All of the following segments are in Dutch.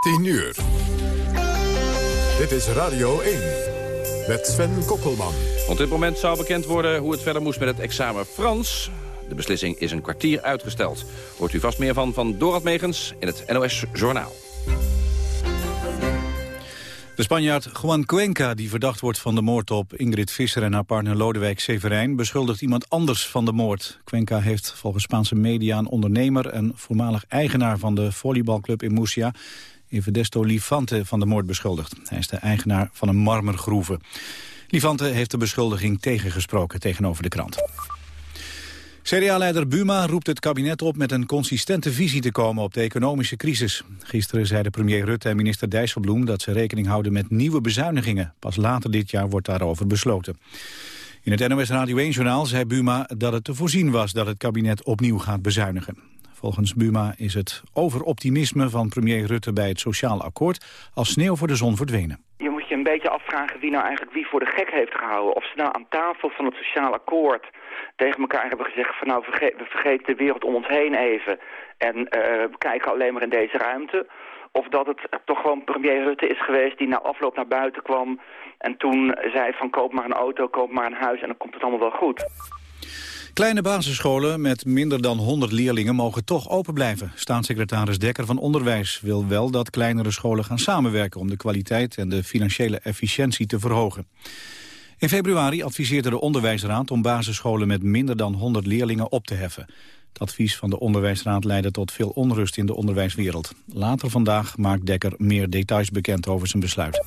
10 uur. Dit is Radio 1. Met Sven Kokkelman. Op dit moment zou bekend worden hoe het verder moest met het examen Frans. De beslissing is een kwartier uitgesteld. Hoort u vast meer van van Dorad Megens in het NOS Journaal. De Spanjaard Juan Cuenca, die verdacht wordt van de moord op Ingrid Visser en haar partner Lodewijk Severijn, beschuldigt iemand anders van de moord. Cuenca heeft volgens Spaanse media een ondernemer en voormalig eigenaar van de volleybalclub in Murcia, Everdesto Lifante, van de moord beschuldigd. Hij is de eigenaar van een marmergroeve. Lifante heeft de beschuldiging tegengesproken tegenover de krant. CDA-leider Buma roept het kabinet op met een consistente visie te komen op de economische crisis. Gisteren zeiden premier Rutte en minister Dijsselbloem dat ze rekening houden met nieuwe bezuinigingen. Pas later dit jaar wordt daarover besloten. In het NOS Radio 1-journaal zei Buma dat het te voorzien was dat het kabinet opnieuw gaat bezuinigen. Volgens Buma is het overoptimisme van premier Rutte bij het sociaal akkoord als sneeuw voor de zon verdwenen. Je moet je een beetje afvragen wie nou eigenlijk wie voor de gek heeft gehouden. Of ze nou aan tafel van het sociaal akkoord tegen elkaar hebben gezegd van nou we vergeten de wereld om ons heen even en uh, we kijken alleen maar in deze ruimte. Of dat het toch gewoon premier Rutte is geweest die na afloop naar buiten kwam en toen zei van koop maar een auto, koop maar een huis en dan komt het allemaal wel goed. Kleine basisscholen met minder dan 100 leerlingen mogen toch open blijven. Staatssecretaris Dekker van Onderwijs wil wel dat kleinere scholen gaan samenwerken... om de kwaliteit en de financiële efficiëntie te verhogen. In februari adviseerde de Onderwijsraad om basisscholen met minder dan 100 leerlingen op te heffen. Het advies van de Onderwijsraad leidde tot veel onrust in de onderwijswereld. Later vandaag maakt Dekker meer details bekend over zijn besluit.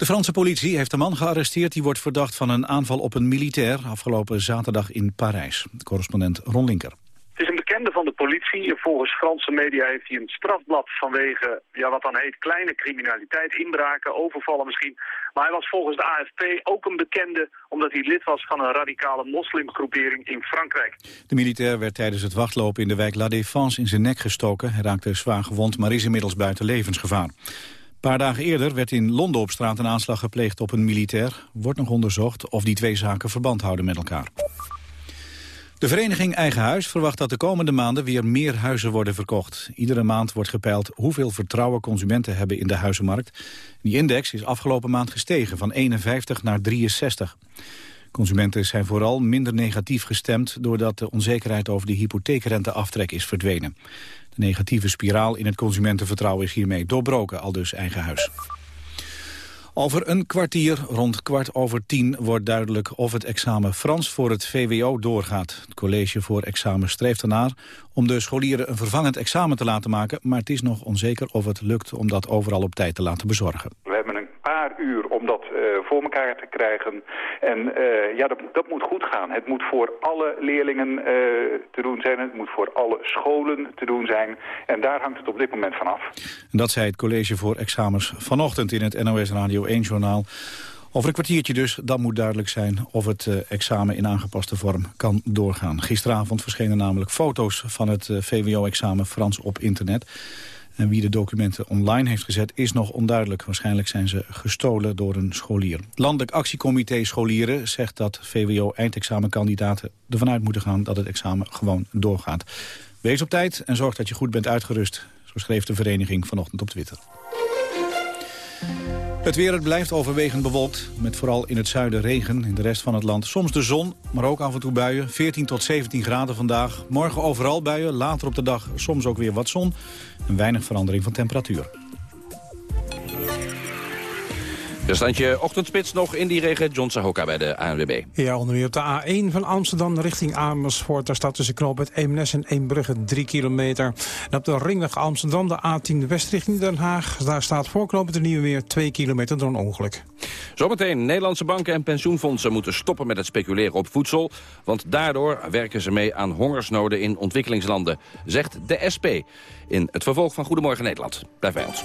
De Franse politie heeft een man gearresteerd die wordt verdacht van een aanval op een militair afgelopen zaterdag in Parijs. Correspondent Ron Linker bekende van de politie. Volgens Franse media heeft hij een strafblad vanwege ja, wat dan heet kleine criminaliteit, inbraken, overvallen misschien. Maar hij was volgens de AFP ook een bekende omdat hij lid was van een radicale moslimgroepering in Frankrijk. De militair werd tijdens het wachtlopen in de wijk La Défense in zijn nek gestoken. Hij raakte zwaar gewond, maar is inmiddels buiten levensgevaar. Een paar dagen eerder werd in Londen op straat een aanslag gepleegd op een militair. Wordt nog onderzocht of die twee zaken verband houden met elkaar. De vereniging Eigen Huis verwacht dat de komende maanden weer meer huizen worden verkocht. Iedere maand wordt gepeild hoeveel vertrouwen consumenten hebben in de huizenmarkt. Die index is afgelopen maand gestegen van 51 naar 63. Consumenten zijn vooral minder negatief gestemd... doordat de onzekerheid over de hypotheekrenteaftrek is verdwenen. Negatieve spiraal in het consumentenvertrouwen is hiermee doorbroken, al dus Eigen Huis. Over een kwartier, rond kwart over tien, wordt duidelijk of het examen Frans voor het VWO doorgaat. Het college voor examen streeft ernaar om de scholieren een vervangend examen te laten maken, maar het is nog onzeker of het lukt om dat overal op tijd te laten bezorgen uur om dat uh, voor elkaar te krijgen. En uh, ja, dat, dat, moet goed gaan. Het moet voor alle leerlingen uh, te doen zijn. Het moet voor alle scholen te doen zijn. En daar hangt het op dit moment van af. Dat zei het college voor examens vanochtend in het NOS Radio 1-journaal. Over een kwartiertje dus, dan moet duidelijk zijn of het examen in aangepaste vorm kan doorgaan. Gisteravond verschenen namelijk foto's van het VWO-examen Frans op internet. En wie de documenten online heeft gezet is nog onduidelijk. Waarschijnlijk zijn ze gestolen door een scholier. Landelijk actiecomité scholieren zegt dat VWO-eindexamenkandidaten ervan uit moeten gaan dat het examen gewoon doorgaat. Wees op tijd en zorg dat je goed bent uitgerust. Zo schreef de vereniging vanochtend op Twitter. Het weer het blijft overwegend bewolkt, met vooral in het zuiden regen. In de rest van het land soms de zon, maar ook af en toe buien. 14 tot 17 graden vandaag. Morgen overal buien, later op de dag soms ook weer wat zon. En weinig verandering van temperatuur. Er standje ochtendspits nog in die regen. John Sahoka bij de ANWB. Ja, onder meer op de A1 van Amsterdam richting Amersfoort. Daar staat tussen knoop het Eemnes en Eembrugge 3 kilometer. En op de ringweg Amsterdam, de A10 west richting Den Haag. Daar staat voorknopend de Nieuwe Meer 2 kilometer door een ongeluk. Zometeen, Nederlandse banken en pensioenfondsen moeten stoppen met het speculeren op voedsel. Want daardoor werken ze mee aan hongersnoden in ontwikkelingslanden, zegt de SP. In het vervolg van Goedemorgen Nederland. Blijf bij ons.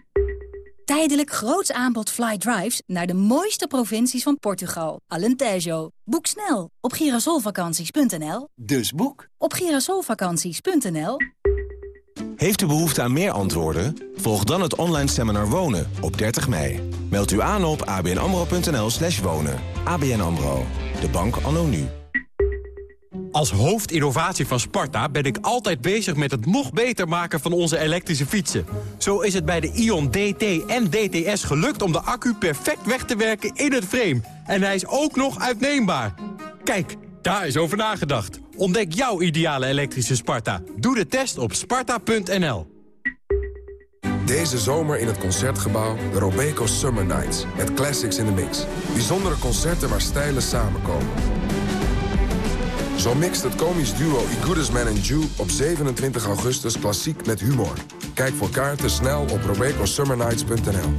Tijdelijk groots aanbod fly drives naar de mooiste provincies van Portugal. Alentejo. Boek snel op girasolvakanties.nl. Dus boek op girasolvakanties.nl. Heeft u behoefte aan meer antwoorden? Volg dan het online seminar Wonen op 30 mei. Meld u aan op abnamro.nl slash wonen. ABN AMRO. De bank anno nu. Als hoofdinnovatie van Sparta ben ik altijd bezig met het nog beter maken van onze elektrische fietsen. Zo is het bij de Ion DT en DTS gelukt om de accu perfect weg te werken in het frame. En hij is ook nog uitneembaar. Kijk, daar is over nagedacht. Ontdek jouw ideale elektrische Sparta. Doe de test op sparta.nl. Deze zomer in het Concertgebouw de Robeco Summer Nights. Met classics in the mix. Bijzondere concerten waar stijlen samenkomen. Zo mixt het komisch duo I Goodest Man and Jew op 27 augustus klassiek met humor. Kijk voor kaarten snel op robecosummernights.nl.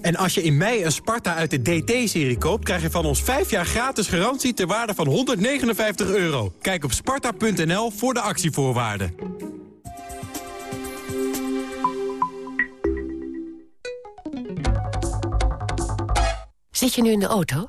En als je in mei een Sparta uit de DT-serie koopt... krijg je van ons 5 jaar gratis garantie ter waarde van 159 euro. Kijk op sparta.nl voor de actievoorwaarden. Zit je nu in de auto?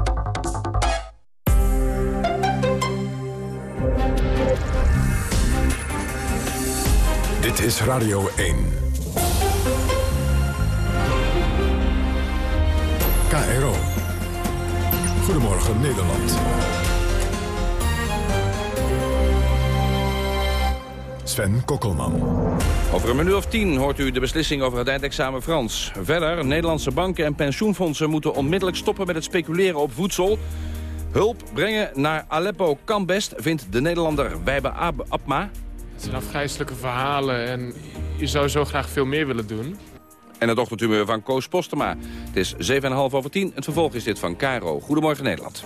Dit is Radio 1. KRO. Goedemorgen Nederland. Sven Kokkelman. Over een minuut of tien hoort u de beslissing over het eindexamen Frans. Verder, Nederlandse banken en pensioenfondsen moeten onmiddellijk stoppen met het speculeren op voedsel. Hulp brengen naar Aleppo kan best, vindt de Nederlander Wijbe Abma. Het zijn afgrijzelijke verhalen en je zou zo graag veel meer willen doen. En het ochtendhumeur van Koos Postema. Het is 7,5 over 10. Het vervolg is dit van Caro. Goedemorgen Nederland.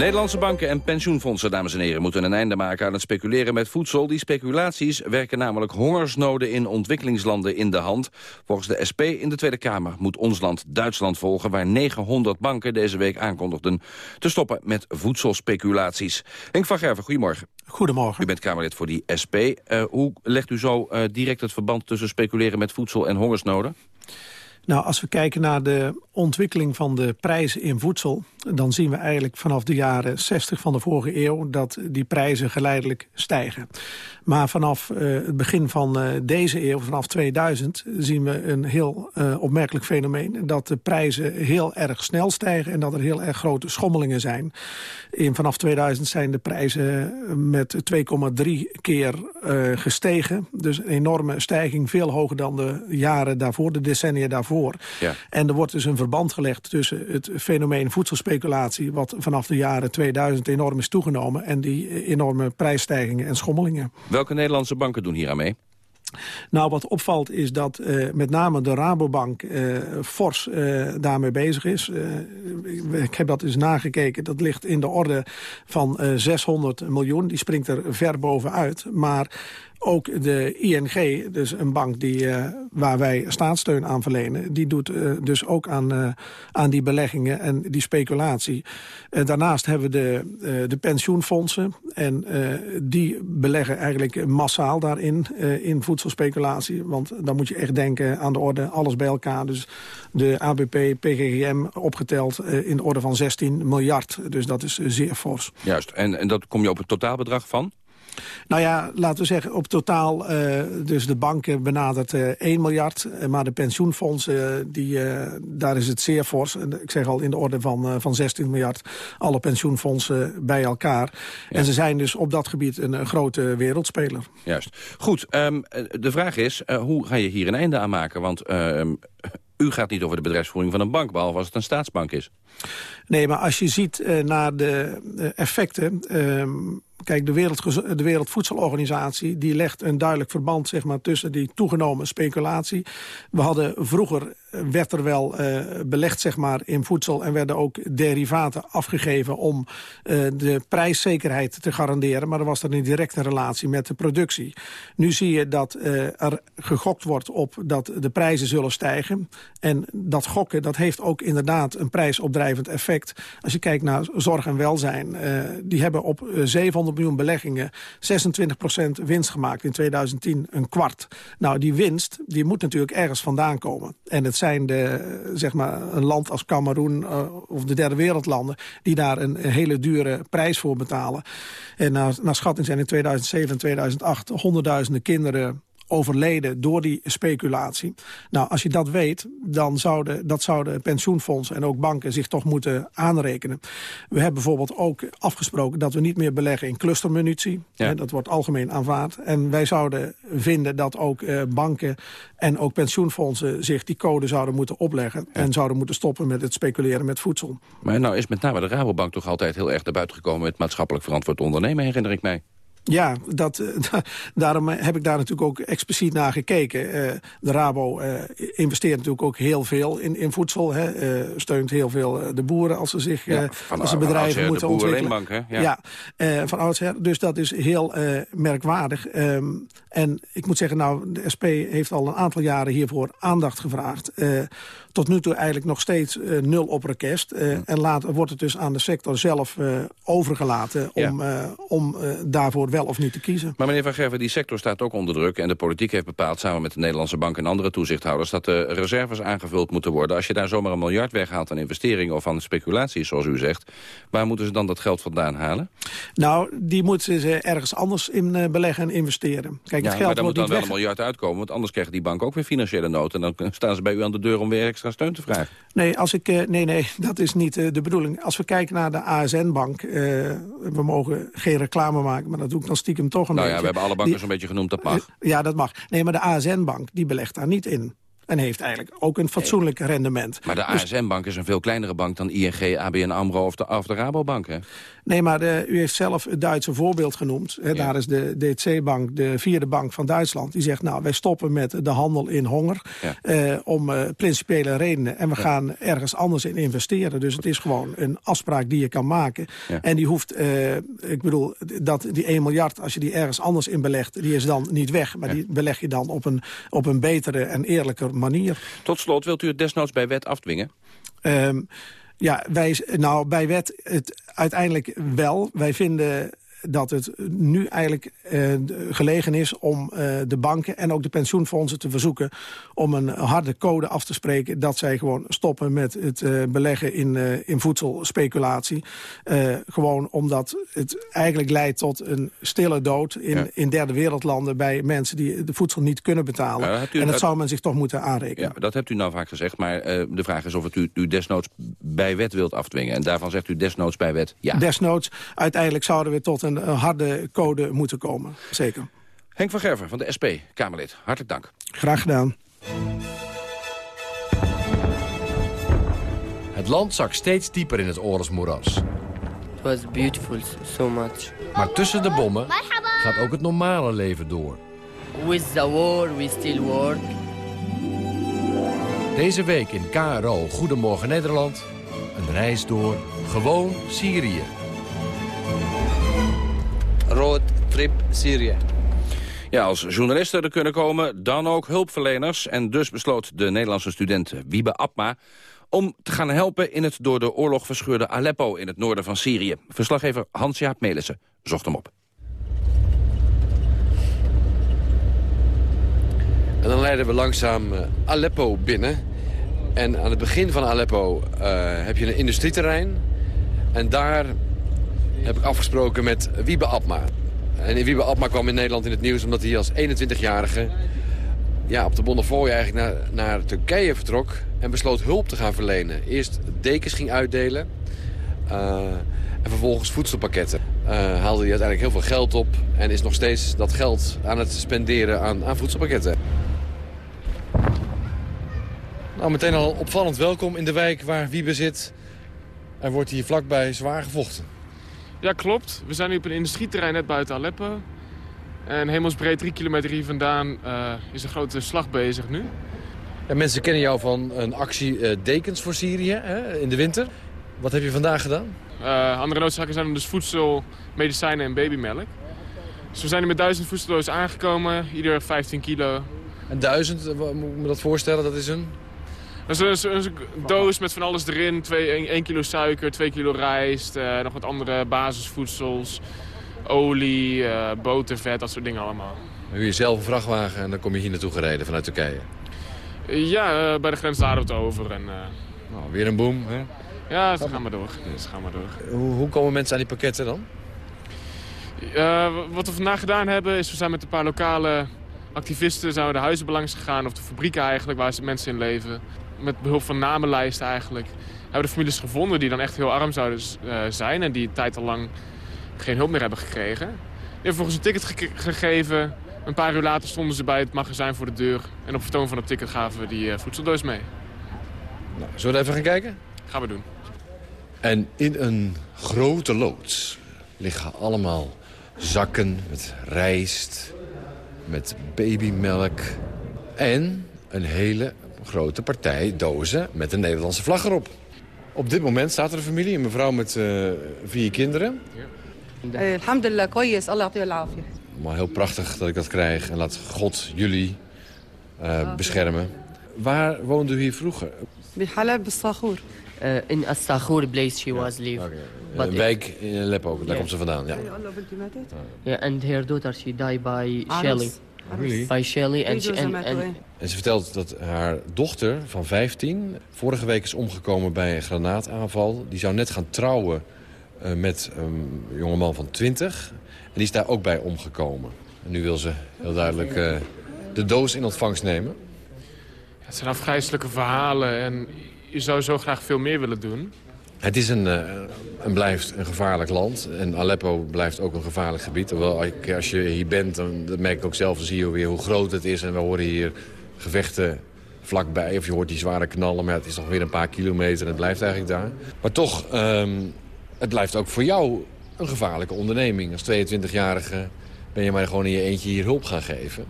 Nederlandse banken en pensioenfondsen, dames en heren, moeten een einde maken aan het speculeren met voedsel. Die speculaties werken namelijk hongersnoden in ontwikkelingslanden in de hand. Volgens de SP in de Tweede Kamer moet ons land Duitsland volgen, waar 900 banken deze week aankondigden te stoppen met voedselspeculaties. Henk van Gerven, goedemorgen. Goedemorgen. U bent Kamerlid voor die SP. Uh, hoe legt u zo uh, direct het verband tussen speculeren met voedsel en hongersnoden? Nou, als we kijken naar de ontwikkeling van de prijzen in voedsel... dan zien we eigenlijk vanaf de jaren 60 van de vorige eeuw... dat die prijzen geleidelijk stijgen. Maar vanaf uh, het begin van uh, deze eeuw, vanaf 2000... zien we een heel uh, opmerkelijk fenomeen... dat de prijzen heel erg snel stijgen... en dat er heel erg grote schommelingen zijn. In, vanaf 2000 zijn de prijzen met 2,3 keer gestegen. Dus een enorme stijging, veel hoger dan de jaren daarvoor... de decennia daarvoor. Ja. En er wordt dus een verband gelegd tussen het fenomeen voedselspeculatie... wat vanaf de jaren 2000 enorm is toegenomen... en die enorme prijsstijgingen en schommelingen. Welke Nederlandse banken doen hier aan mee? Nou, wat opvalt is dat uh, met name de Rabobank uh, fors uh, daarmee bezig is. ik heb dat eens nagekeken. Dat ligt in de orde van 600 miljoen. Die springt er ver bovenuit. Maar ook de ING, dus een bank die, uh, waar wij staatssteun aan verlenen... die doet uh, dus ook aan, uh, aan die beleggingen en die speculatie. daarnaast hebben we de, de pensioenfondsen. En die beleggen eigenlijk massaal daarin, in voedselspeculatie. Want dan moet je echt denken aan de orde alles bij elkaar. Dus de ABP, PGGM opgeteld in de orde van 16 miljard. Dus dat is zeer fors. Juist, en, en dat kom je op het totaalbedrag van? Nou ja, laten we zeggen, op totaal, uh, dus de banken benadert uh, 1 miljard. Maar de pensioenfondsen, die, uh, daar is het zeer fors. Ik zeg al in de orde van, van 16 miljard. Alle pensioenfondsen bij elkaar. Ja. En ze zijn dus op dat gebied een, grote wereldspeler. Juist. Goed, um, de vraag is, hoe ga je hier een einde aan maken? Want... Um, u gaat niet over de bedrijfsvoering van een bank, behalve als het een staatsbank is. Nee, maar als je ziet naar de effecten... Uh, Kijk, de, Wereld, de Wereldvoedselorganisatie die legt een duidelijk verband zeg maar, tussen die toegenomen speculatie. We hadden vroeger werd er wel uh, belegd zeg maar, in voedsel... en werden ook derivaten afgegeven om uh, de prijszekerheid te garanderen. Maar er was dan een directe relatie met de productie. Nu zie je dat uh, er gegokt wordt op dat de prijzen zullen stijgen. En dat gokken dat heeft ook inderdaad een prijsopdrijvend effect. Als je kijkt naar zorg en welzijn... die hebben op 700 miljoen beleggingen 26% winst gemaakt. In 2010 een kwart. Nou, die winst die moet natuurlijk ergens vandaan komen. En het zijn de, zeg maar, een land als Cameroen uh, of de derde wereldlanden... die daar een, een, hele dure prijs voor betalen. En naar, naar schatting zijn in 2007 en 2008 honderdduizenden kinderen overleden door die speculatie. Nou, als je dat weet, dan zouden, dat zouden pensioenfondsen en ook banken zich toch moeten aanrekenen. We hebben bijvoorbeeld ook afgesproken dat we niet meer beleggen in clustermunitie. Ja. Dat wordt algemeen aanvaard. En wij zouden vinden dat ook eh, banken en ook pensioenfondsen zich die code zouden moeten opleggen. En zouden moeten stoppen met het speculeren met voedsel. Maar nou is met name de Rabobank toch altijd heel erg naar buiten gekomen met maatschappelijk verantwoord ondernemen, herinner ik mij. Ja, dat, eh, daarom heb ik daar natuurlijk ook expliciet naar gekeken. Uh, de Rabo uh, investeert natuurlijk ook heel veel in, in voedsel. Hè, steunt heel veel de boeren als ze zich ja, als ze bedrijven moeten de ontwikkelen. Hè? Ja, ja van oudsher. Dus dat is heel merkwaardig. Um, en ik moet zeggen, nou, de SP heeft al een aantal jaren hiervoor aandacht gevraagd tot nu toe eigenlijk nog steeds nul op request. En later wordt het dus aan de sector zelf overgelaten om, om daarvoor wel of niet te kiezen. Maar meneer Van Gerven, die sector staat ook onder druk. En de politiek heeft bepaald, samen met de Nederlandse Bank en andere toezichthouders... dat de reserves aangevuld moeten worden. Als je daar zomaar een miljard weghaalt aan investeringen of aan speculaties, zoals u zegt... waar moeten ze dan dat geld vandaan halen? Nou, die moeten ze ergens anders in beleggen en investeren. Kijk, het geld maar dan moet dan wel een miljard uitkomen, want anders krijgen die bank ook weer financiële nood. En dan staan ze bij u aan de deur om weer extra steun te vragen. Nee, als ik, uh, nee, nee, dat is niet uh, de bedoeling. Als we kijken naar de ASN-bank... Uh, we mogen geen reclame maken, maar dat doe dan stiekem toch een nou beetje. ja, we hebben alle banken zo'n beetje genoemd, dat mag. ja, dat mag. Nee, maar de ASN-bank, die belegt daar niet in. En heeft eigenlijk ook een fatsoenlijk rendement. Maar de ASN-bank is een veel kleinere bank dan ING, ABN AMRO of de, of de Rabobank, hè? Nee, maar de, u heeft zelf het Duitse voorbeeld genoemd. Daar is de DZ-bank, de vierde bank van Duitsland. Die zegt, nou, wij stoppen met de handel in honger. Eh, om uh, principiële redenen. En we gaan ergens anders in investeren. Dus het is gewoon een afspraak die je kan maken. En die hoeft, uh, ik bedoel, dat, die 1 miljard, als je die ergens anders in belegt... die is dan niet weg. Maar die beleg je dan op een, op een betere en eerlijker manier. Tot slot, wilt u het desnoods bij wet afdwingen? Um, ja, wij, nou, bij wet het uiteindelijk wel. Wij vinden dat het nu eigenlijk uh, gelegen is om uh, de banken en ook de pensioenfondsen te verzoeken om een harde code af te spreken dat zij gewoon stoppen met het uh, beleggen in, in voedselspeculatie. gewoon omdat het eigenlijk leidt tot een stille dood in, ja. in derde wereldlanden bij mensen die de voedsel niet kunnen betalen. Ja, dat en dat zou men zich toch moeten aanrekenen. Ja, dat hebt u nou vaak gezegd, maar de vraag is of het u, u desnoods bij wet wilt afdwingen. En daarvan zegt u desnoods bij wet ja. Desnoods, uiteindelijk zouden we tot een een harde code moeten komen. Zeker. Henk van Gerven van de SP, Kamerlid. Hartelijk dank. Graag gedaan. Het land zak steeds dieper in het oorlogsmoeras. It was beautiful, so much. Maar tussen de bommen gaat ook het normale leven door. With the war, we still work. Deze week in KRO Goedemorgen Nederland... een reis door gewoon Syrië. Road Trip Syrië. Ja, als journalisten er kunnen komen, dan ook hulpverleners. En dus besloot de Nederlandse student Wiebe Abma om te gaan helpen in het door de oorlog verscheurde Aleppo in het noorden van Syrië. Verslaggever Hans-Jaap Melissen zocht hem op. En dan leiden we langzaam uh, Aleppo binnen. En aan het begin van Aleppo uh, heb je een industrieterrein. En daar heb ik afgesproken met Wiebe Abma. En Wiebe Abma kwam in Nederland in het nieuws omdat hij als 21-jarige... Ja, op de Bonnefoy eigenlijk naar, naar Turkije vertrok en besloot hulp te gaan verlenen. Eerst dekens ging uitdelen uh, en vervolgens voedselpakketten. Uh, haalde hij uiteindelijk heel veel geld op en is nog steeds dat geld aan het spenderen aan, aan voedselpakketten. Nou, meteen al opvallend welkom in de wijk waar Wiebe zit. Er wordt hier vlakbij zwaar gevochten. Ja, klopt. We zijn nu op een industrieterrein net buiten Aleppo. En hemelsbreed drie kilometer hier vandaan uh, is een grote slag bezig nu. Ja, mensen kennen jou van een actie uh, Dekens voor Syrië hè, in de winter. Wat heb je vandaag gedaan? Uh, andere noodzaken zijn dus voedsel, medicijnen en babymelk. Dus we zijn nu met duizend voedseldozen aangekomen, ieder 15 kilo. En duizend, moet ik me dat voorstellen, dat is een... Dat is een, een doos met van alles erin. 1 kilo suiker, 2 kilo rijst, uh, nog wat andere basisvoedsels. Olie, uh, boter, vet, dat soort dingen allemaal. Huur je zelf een vrachtwagen en dan kom je hier naartoe gereden vanuit Turkije? Ja, uh, bij de grens we het over. En, nou, weer een boom, hè? Ja, ze gaan maar door. Ze gaan maar door. Hoe, hoe komen mensen aan die pakketten dan? wat we vandaag gedaan hebben is we zijn met een paar lokale activisten zijn we de huizen belangs gegaan. Of de fabrieken eigenlijk waar mensen in leven met behulp van namenlijsten eigenlijk... hebben de families gevonden die dan echt heel arm zouden uh, zijn... en die een tijd al lang geen hulp meer hebben gekregen. Die hebben volgens een ticket ge gegeven. Een paar uur later stonden ze bij het magazijn voor de deur. En op vertoon van het ticket gaven we die uh, voedseldoos mee. Nou, zullen we even gaan kijken? Gaan we doen. En in een grote loods liggen allemaal zakken met rijst, met babymelk... en een hele grote partij dozen met een Nederlandse vlag erop. Op dit moment staat er een familie, een mevrouw met uh, vier kinderen. Alhamdulillah, koyes, Allah Maar heel prachtig dat ik dat krijg. En laat God jullie uh, beschermen. Waar woonde u hier vroeger? Halab al Uh, in place she was live. Een wijk in Aleppo, daar yeah. komt ze vandaan. Ja, yeah, and her daughter she died by Shelly. Really? By Shelly. And, she, and, and, en ze vertelt dat haar dochter van 15 vorige week is omgekomen bij een granaataanval. Die zou net gaan trouwen uh, met een jongeman van 20. En die is daar ook bij omgekomen. En nu wil ze heel duidelijk uh, de doos in ontvangst nemen. Ja, het zijn afgrijzelijke verhalen en je zou zo graag veel meer willen doen. Het is een, uh, een, blijft een gevaarlijk land. En Aleppo blijft ook een gevaarlijk gebied. Terwijl als je hier bent, dan, merk ik ook zelf... dan zie je weer hoe groot het is. En we horen hier gevechten vlakbij. Of je hoort die zware knallen, maar het is nog weer een paar kilometer. En het blijft eigenlijk daar. Maar toch, um, het blijft ook voor jou een gevaarlijke onderneming. Als 22-jarige ben je maar gewoon in je eentje hier hulp gaan geven.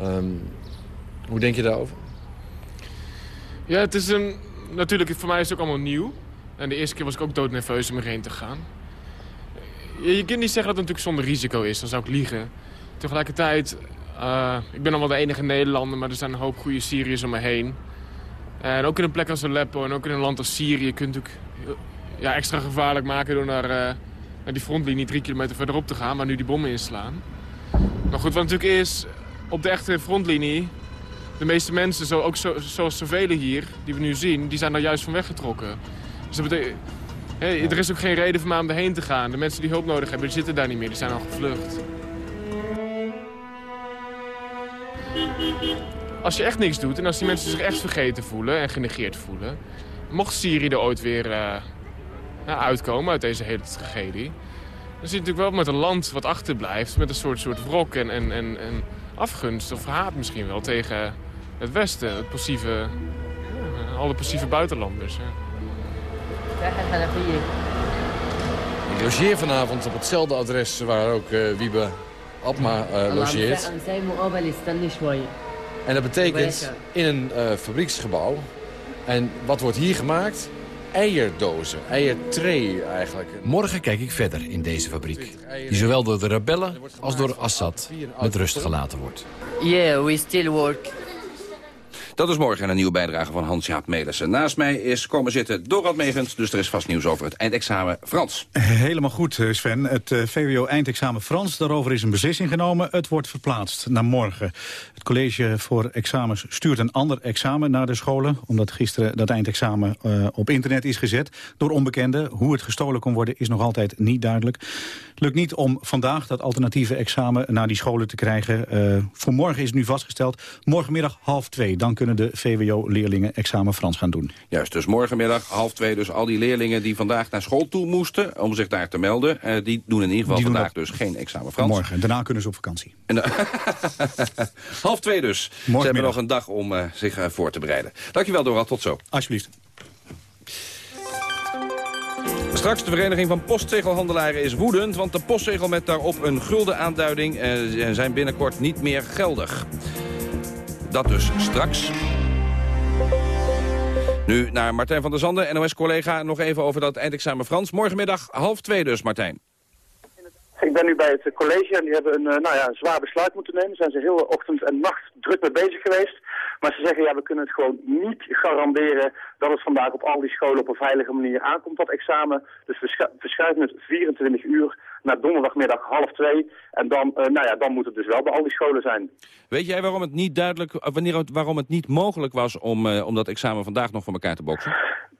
Um, hoe denk je daarover? Ja, het is een... Natuurlijk, voor mij is het ook allemaal nieuw. En de eerste keer was ik ook doodnerveus om erheen te gaan. Je, kunt niet zeggen dat het natuurlijk zonder risico is, dan zou ik liegen. Tegelijkertijd, uh, ik ben allemaal de enige Nederlander, maar er zijn een hoop goede Syriërs om me heen. En ook in een plek als Aleppo en ook in een land als Syrië kun je natuurlijk ja, extra gevaarlijk maken door naar, uh, naar die frontlinie drie kilometer verderop te gaan, waar nu die bommen inslaan. Maar goed, wat natuurlijk is, op de echte frontlinie, de meeste mensen, zo, ook zo, zoals zoveel hier, die we nu zien, die zijn daar juist van weggetrokken. Dus er is ook geen reden voor mij om erheen te gaan. De mensen die hulp nodig hebben, die zitten daar niet meer. Die zijn al gevlucht. Als je echt niks doet en als die mensen zich echt vergeten voelen en genegeerd voelen... mocht Syrië er ooit weer uh, uitkomen uit deze hele tragedie... dan zit je natuurlijk wel met een land wat achterblijft... met een soort, soort wrok en, en, en, afgunst of haat misschien wel tegen het Westen. Het passieve, alle passieve buitenlanders. Ja. Ik logeer vanavond op hetzelfde adres waar ook uh, Wiebe Abma uh, logeert. En dat betekent in een uh, fabrieksgebouw. En wat wordt hier gemaakt? Eierdozen, eiertray eigenlijk. Morgen kijk ik verder in deze fabriek. Die zowel door de rebellen als door Assad met rust gelaten wordt. Yeah, we still work. Dat is morgen een nieuwe bijdrage van Hans-Jaap Melissen. Naast mij is komen zitten Dorad Megens, dus er is vast nieuws over het eindexamen Frans. Helemaal goed, eh, Sven. Het uh, VWO-eindexamen Frans, daarover is een beslissing genomen. Het wordt verplaatst naar morgen. Het college voor examens stuurt een ander examen naar de scholen... omdat gisteren dat eindexamen uh, op internet is gezet door onbekenden. Hoe het gestolen kon worden is nog altijd niet duidelijk. Het lukt niet om vandaag dat alternatieve examen naar die scholen te krijgen. Voor morgen is nu vastgesteld, morgenmiddag half twee. Dan kunnen de VWO-leerlingen examen Frans gaan doen. Juist, dus morgenmiddag half twee. Dus al die leerlingen die vandaag naar school toe moesten... om zich daar te melden, uh, die doen in ieder geval vandaag dus geen examen Frans. Morgen, daarna kunnen ze op vakantie. En, half twee dus. Ze hebben nog een dag om uh, zich voor te bereiden. Dankjewel, Dora. Tot zo. Alsjeblieft. Straks de Vereniging van Postzegelhandelaren is woedend... want de postzegel met daarop een gulden aanduiding eh, zijn binnenkort niet meer geldig. Dat dus straks. Nu naar Martijn van der Zanden, NOS-collega. Nog even over dat eindexamen Frans. Morgenmiddag half twee dus, Martijn. Ik ben nu bij het college en die hebben een uh, nou ja, zwaar besluit moeten nemen. Zijn ze heel ochtend en nacht druk mee bezig geweest. Maar ze zeggen, ja, we kunnen het gewoon niet garanderen dat het vandaag op al die scholen op een veilige manier aankomt, dat examen. Dus we verschuiven het 24 uur naar donderdagmiddag half twee. En dan, uh, nou ja, dan moet het dus wel bij al die scholen zijn. Weet jij waarom het niet duidelijk, wanneer het, waarom het niet mogelijk was om, uh, om dat examen vandaag nog voor elkaar te boksen?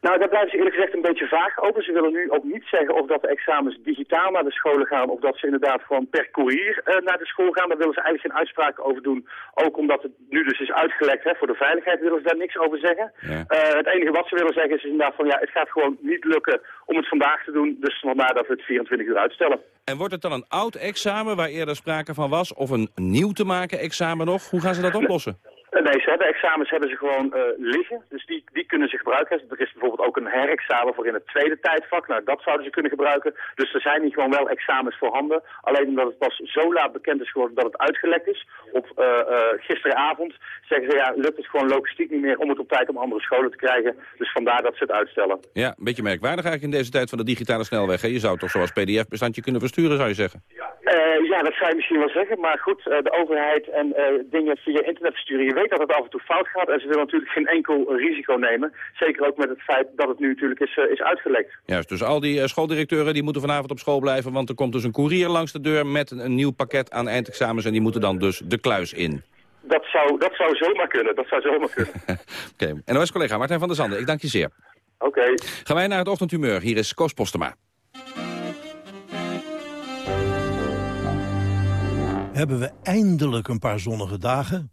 Nou, daar blijven ze eerlijk gezegd een beetje vaag over. Ze willen nu ook niet zeggen of dat de examens digitaal naar de scholen gaan... of dat ze inderdaad gewoon per courier uh, naar de school gaan. Daar willen ze eigenlijk geen uitspraken over doen. Ook omdat het nu dus is uitgelekt hè, voor de veiligheid willen ze daar niks over zeggen. Ja. Uh, het enige wat ze willen zeggen is inderdaad van... ja, het gaat gewoon niet lukken om het vandaag te doen. Dus vandaar dat we het 24 uur uitstellen. En wordt het dan een oud examen waar eerder sprake van was... of een nieuw te maken examen nog? Hoe gaan ze dat oplossen? Nee, ze hebben examens hebben ze gewoon uh, liggen. Dus die, die kunnen ze gebruiken. Er is bijvoorbeeld ook een herexamen voor in het tweede tijdvak. Nou, dat zouden ze kunnen gebruiken. Dus er zijn hier gewoon wel examens voorhanden. Alleen omdat het pas zo laat bekend is geworden dat het uitgelekt is. Op uh, uh, gisteravond zeggen ze, ja, lukt het gewoon logistiek niet meer om het op tijd om andere scholen te krijgen. Dus vandaar dat ze het uitstellen. Ja, een beetje merkwaardig eigenlijk in deze tijd van de digitale snelweg. Hè? Je zou toch zoals pdf-bestandje kunnen versturen, zou je zeggen? ja, dat zou je misschien wel zeggen. Maar goed, de overheid en dingen via internet versturen. Je weet dat het af en toe fout gaat. En ze willen natuurlijk geen enkel risico nemen. Zeker ook met het feit dat het nu natuurlijk is, uh, is uitgelekt. Juist, dus al die uh, schooldirecteuren die moeten vanavond op school blijven... want er komt dus een koerier langs de deur met een, een nieuw pakket aan eindexamens... en die moeten dan dus de kluis in. Dat zou, dat zou zomaar kunnen, dat zou zomaar kunnen. Oké, okay. en als collega Martijn van der Zanden, ik dank je zeer. Oké. Okay. Gaan wij naar het ochtendhumeur. Hier is Koos Postema. Hebben we eindelijk een paar zonnige dagen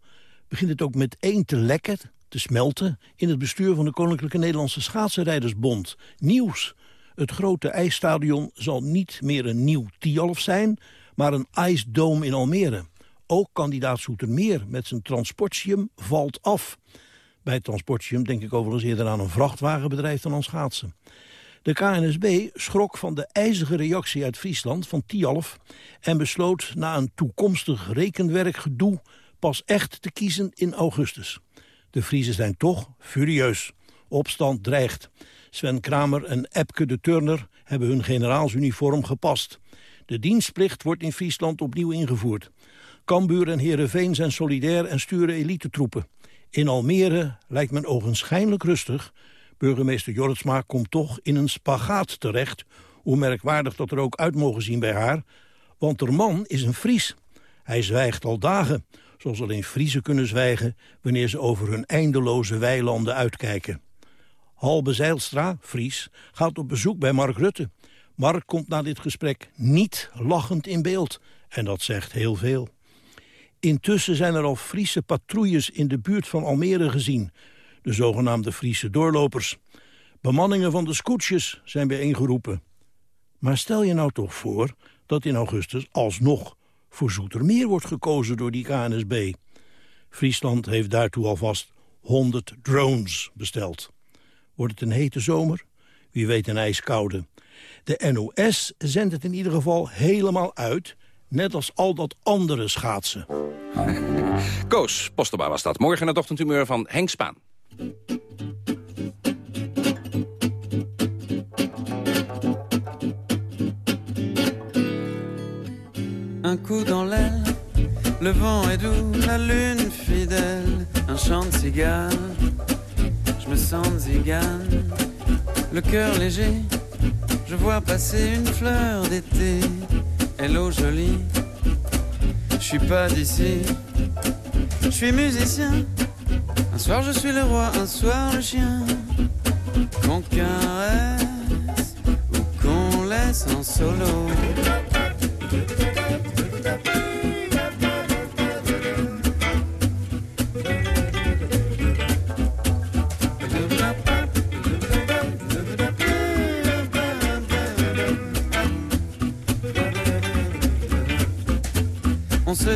begint het ook meteen te lekken, te smelten... in het bestuur van de Koninklijke Nederlandse Schaatsenrijdersbond. Nieuws. Het grote ijsstadion zal niet meer een nieuw Tialf zijn... maar een ijsdoom in Almere. Ook kandidaat Soetermeer met zijn transportium valt af. Bij transportium denk ik overigens eerder aan een vrachtwagenbedrijf dan aan schaatsen. De KNSB schrok van de ijzige reactie uit Friesland van Tialf... en besloot na een toekomstig rekenwerkgedoe pas echt te kiezen in augustus. De Friesen zijn toch furieus. Opstand dreigt. Sven Kramer en Epke de Turner hebben hun generaalsuniform gepast. De dienstplicht wordt in Friesland opnieuw ingevoerd. Kambuur en Heerenveen zijn solidair en sturen elitetroepen. In Almere lijkt men ogenschijnlijk rustig. Burgemeester Jortsma komt toch in een spagaat terecht. Hoe merkwaardig dat er ook uit mogen zien bij haar. Want de man is een Fries. Hij zwijgt al dagen zoals alleen Friese kunnen zwijgen... wanneer ze over hun eindeloze weilanden uitkijken. Halbe Zeilstra, Fries, gaat op bezoek bij Mark Rutte. Mark komt na dit gesprek niet lachend in beeld. En dat zegt heel veel. Intussen zijn er al Friese patrouilles in de buurt van Almere gezien. De zogenaamde Friese doorlopers. Bemanningen van de scootjes zijn bijeengeroepen. Maar stel je nou toch voor dat in augustus alsnog voor Zoetermeer wordt gekozen door die KNSB. Friesland heeft daartoe alvast 100 drones besteld. Wordt het een hete zomer? Wie weet een ijskoude. De NOS zendt het in ieder geval helemaal uit... net als al dat andere schaatsen. Koos Postema was dat. Morgen het ochtendhumeur van Henk Spaan. Un coup dans l'aile. Le vent est doux, la lune fidèle, un chant de cigale. Je me sens zigane, le cœur léger. Je vois passer une fleur d'été. Hello jolie, je suis pas d'ici. Je suis musicien. Un soir je suis le roi, un soir le chien. Qu'on caresse ou qu'on laisse en solo.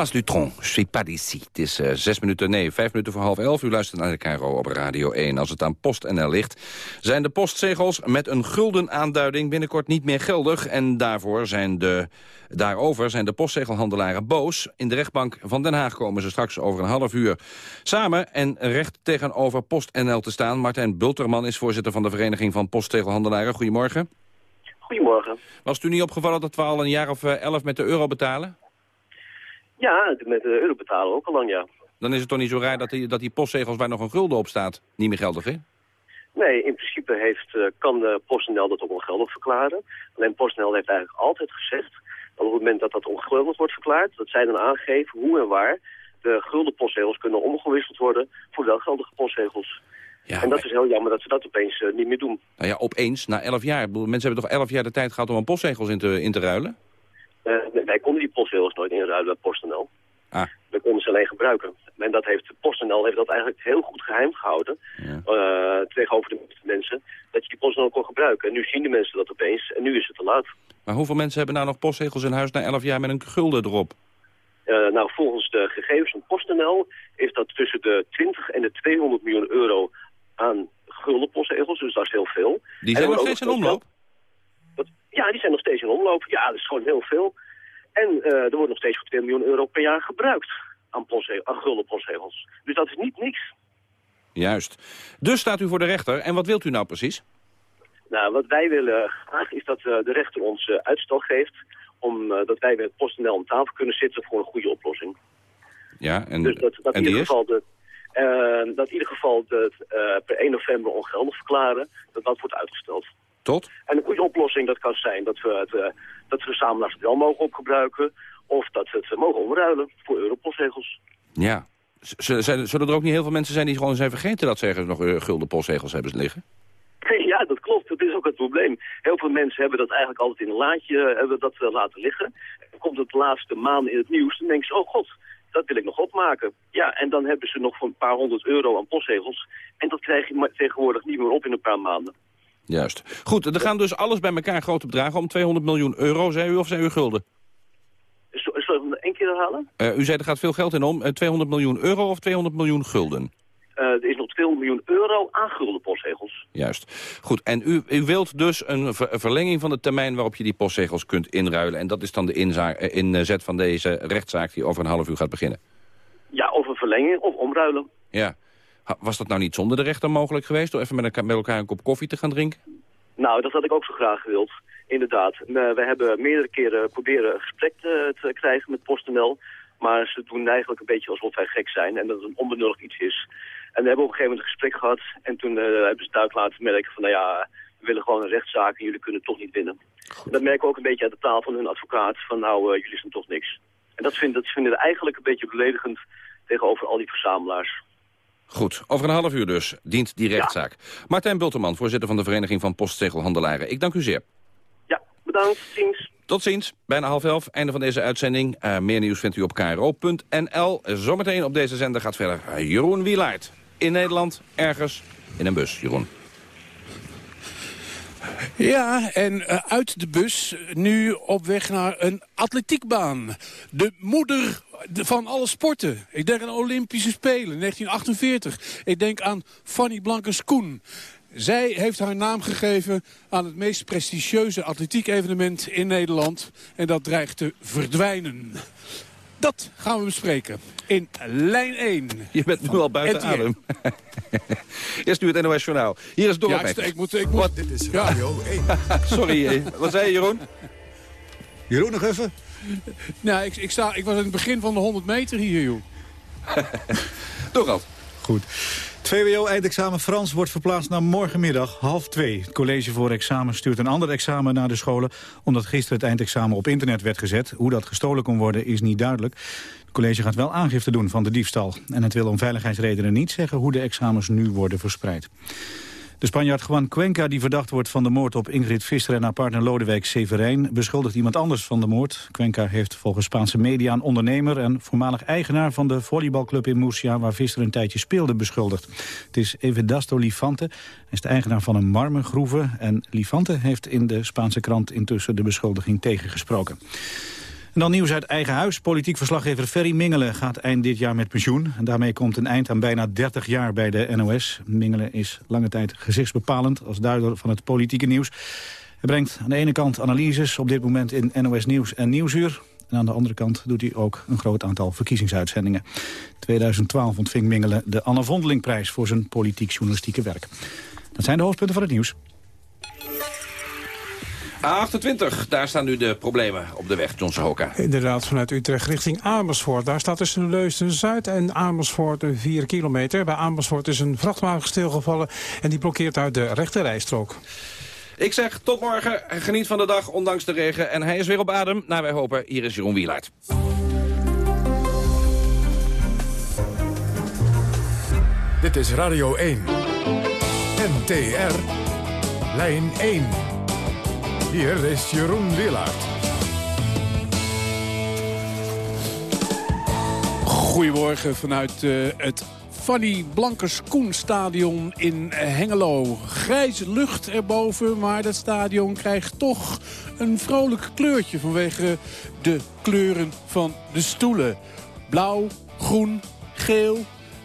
Thomas Lutron, je suis pas d'ici. Het is eh, zes minuten, nee, vijf minuten voor half elf. U luistert naar de KRO op Radio 1. Als het aan PostNL ligt, zijn de postzegels met een gulden aanduiding binnenkort niet meer geldig. En daarvoor zijn de, daarover zijn de postzegelhandelaren boos. In de rechtbank van Den Haag komen ze straks over een half uur samen en recht tegenover PostNL te staan. Martijn Bulterman is voorzitter van de Vereniging van Postzegelhandelaren. Goedemorgen. Goedemorgen. Was het u niet opgevallen dat we al een jaar of eh, elf met de euro betalen? Ja, met de euro betalen ook al lang, ja. Dan is het toch niet zo raar dat die, dat die postzegels waar nog een gulden op staat niet meer geldig is? Nee, in principe heeft, eh, kan de PostNL dat ook ongeldig verklaren. Alleen PostNL heeft eigenlijk altijd gezegd... dat op het moment dat dat ongeldig wordt verklaard... dat zij dan aangeven hoe en waar de gulden postzegels kunnen omgewisseld worden... voor wel geldige postzegels. Ja, en dat is heel jammer dat ze dat opeens eh, niet meer doen. Nou ja, opeens, na elf jaar. Mensen hebben toch elf jaar de tijd gehad om aan postzegels in te, in te ruilen? Eh, wij konden die postzegels nooit inruilen bij PostNL. Ah. We konden ze alleen gebruiken. En dat heeft, PostNL heeft dat eigenlijk heel goed geheim gehouden. eh, tegenover de mensen. Dat je die PostNL kon gebruiken. En nu zien de mensen dat opeens. En nu is het te laat. Maar hoeveel mensen hebben nou nog postzegels in huis na elf jaar met een gulden erop? Eh, nou, volgens de gegevens van PostNL is dat tussen de 20 en de 200 miljoen euro aan gulden postzegels. Dus dat is heel veel. Die zijn nog steeds in omloop? Dat- ja, die zijn nog steeds in omloop. Ja, dat is gewoon heel veel. En eh, er wordt nog steeds voor 2 miljoen euro per jaar gebruikt aan, aan gulden postzegels. Dus dat is niet niks. Juist. Dus staat u voor de rechter. En wat wilt u nou precies? Nou, wat wij willen graag is dat eh, de rechter ons eh, uitstel geeft... omdat dat wij met PostNL aan tafel kunnen zitten voor een goede oplossing. Ja, en, dus dat, dat, en in ieder is? geval de, eh, dat in ieder geval eh, per 1 november ongeldig verklaren... dat dat wordt uitgesteld. Tot? En een goede oplossing dat kan zijn dat we, het, eh, dat we samenlaag wel mogen opgebruiken... of dat we het eh, mogen omruilen voor europostzegels. Ja. Z- Zullen er ook niet heel veel mensen zijn die gewoon zijn vergeten dat ze ergens nog eh, gulden postzegels hebben liggen? Ja, dat klopt. Dat is ook het probleem. Heel veel mensen hebben dat eigenlijk altijd in een laadje hebben dat, laten liggen. Dan komt het de laatste maanden in het nieuws. Dan denken ze, oh god, dat wil ik nog opmaken. Ja, en dan hebben ze nog voor een paar honderd euro aan postzegels. En dat krijg je tegenwoordig niet meer op in een paar maanden. Juist. Goed, er gaan dus alles bij elkaar grote bedragen om 200 miljoen euro, zei u, of zei u gulden? Ik hem nog één keer herhalen? Eh, u zei er gaat veel geld in om. Eh, 200 miljoen euro of 200 miljoen gulden? Eh, er is nog 200 miljoen euro aan gulden postzegels. Juist. Goed, en u, u wilt dus een ver- een verlenging van de termijn waarop je die postzegels kunt inruilen. En dat is dan de eh, inzet van deze rechtszaak die over een half uur gaat beginnen. Ja, of een verlenging of omruilen. Ja. Was dat nou niet zonder de rechter mogelijk geweest... door even met elkaar, met elkaar een kop koffie te gaan drinken? Nou, dat had ik ook zo graag gewild. Inderdaad. Eh, we hebben meerdere keren proberen een gesprek te, te krijgen met PostNL. Maar ze doen eigenlijk een beetje alsof wij gek zijn en dat het een onbenullig iets is. En we hebben op een gegeven moment een gesprek gehad. En toen eh, hebben ze duidelijk laten merken van, nou ja, we willen gewoon een rechtszaak en jullie kunnen toch niet winnen. En dat merken we ook een beetje uit de taal van hun advocaat. Van nou, eh, jullie zijn toch niks. En dat, vind, dat vinden we eigenlijk een beetje beledigend tegenover al die verzamelaars. Goed, over een half uur dus dient die rechtszaak. Martijn Bulterman, voorzitter van de Vereniging van Postzegelhandelaren. Ik dank u zeer. Bedankt, ziens. Tot ziens, bijna half elf, einde van deze uitzending. Eh, meer nieuws vindt u op kro.nl. Zometeen op deze zender gaat verder eh, Jeroen Wielaert. In Nederland, ergens in een bus. Jeroen. Ja, en eh, uit de bus nu op weg naar een atletiekbaan. De moeder de- van alle sporten. Ik denk aan Olympische Spelen, 1948. Ik denk aan Fanny Blankers-Koen. Zij heeft haar naam gegeven aan het meest prestigieuze atletiek-evenement in Nederland. En dat dreigt te verdwijnen. Dat gaan we bespreken in lijn 1. Je bent nu al buiten adem. Eerst nu het NOS Journaal. Hier is Dorot Ja, ik, moet... Ik moet Wat? Dit is Ja. Radio 1. Sorry, eh, wat zei je Jeroen? Jeroen nog even? nou, ik, ik, sta, ik was in het begin van de 100 meter hier, joh. Dorot. Goed. VWO-eindexamen Frans wordt verplaatst naar morgenmiddag half twee. Het college voor examen stuurt een ander examen naar de scholen... omdat gisteren het eindexamen op internet werd gezet. Hoe dat gestolen kon worden is niet duidelijk. Het college gaat wel aangifte doen van de diefstal. En het wil om veiligheidsredenen niet zeggen hoe de examens nu worden verspreid. De Spanjaard Juan Cuenca, die verdacht wordt van de moord op Ingrid Visser en haar partner Lodewijk Severijn, beschuldigt iemand anders van de moord. Cuenca heeft volgens Spaanse media een ondernemer en voormalig eigenaar van de volleybalclub in Murcia, waar Visser een tijdje speelde, beschuldigd. Het is Evedasto Lifante, hij is de eigenaar van een marmergroeve en Lifante heeft in de Spaanse krant intussen de beschuldiging tegengesproken. En dan nieuws uit eigen huis. Politiek verslaggever Ferry Mingelen gaat eind dit jaar met pensioen. En daarmee komt een eind aan bijna 30 jaar bij de NOS. Mingelen is lange tijd gezichtsbepalend als duider van het politieke nieuws. Hij brengt aan de ene kant analyses op dit moment in NOS Nieuws en Nieuwsuur. En aan de andere kant doet hij ook een groot aantal verkiezingsuitzendingen. 2012 ontving Mingelen de Anne Vondelingprijs voor zijn politiek-journalistieke werk. Dat zijn de hoofdpunten van het nieuws. A28, daar staan nu de problemen op de weg, Johnson Hoka. Inderdaad, vanuit Utrecht richting Amersfoort. Daar staat tussen Leusden-Zuid en Amersfoort een 4 kilometer. Bij Amersfoort is een vrachtwagen stilgevallen en die blokkeert uit de rechte rijstrook. Ik zeg tot morgen, geniet van de dag, ondanks de regen. En hij is weer op adem, naar wij hopen. Hier is Jeroen Wielaert. Dit is Radio 1. NTR. Lijn 1. Hier is Jeroen Willaert. Goedemorgen vanuit eh, het Fanny Blankers Koen stadion in Hengelo. Grijze lucht erboven, maar dat stadion krijgt toch een vrolijk kleurtje vanwege de kleuren van de stoelen. Blauw, groen, geel,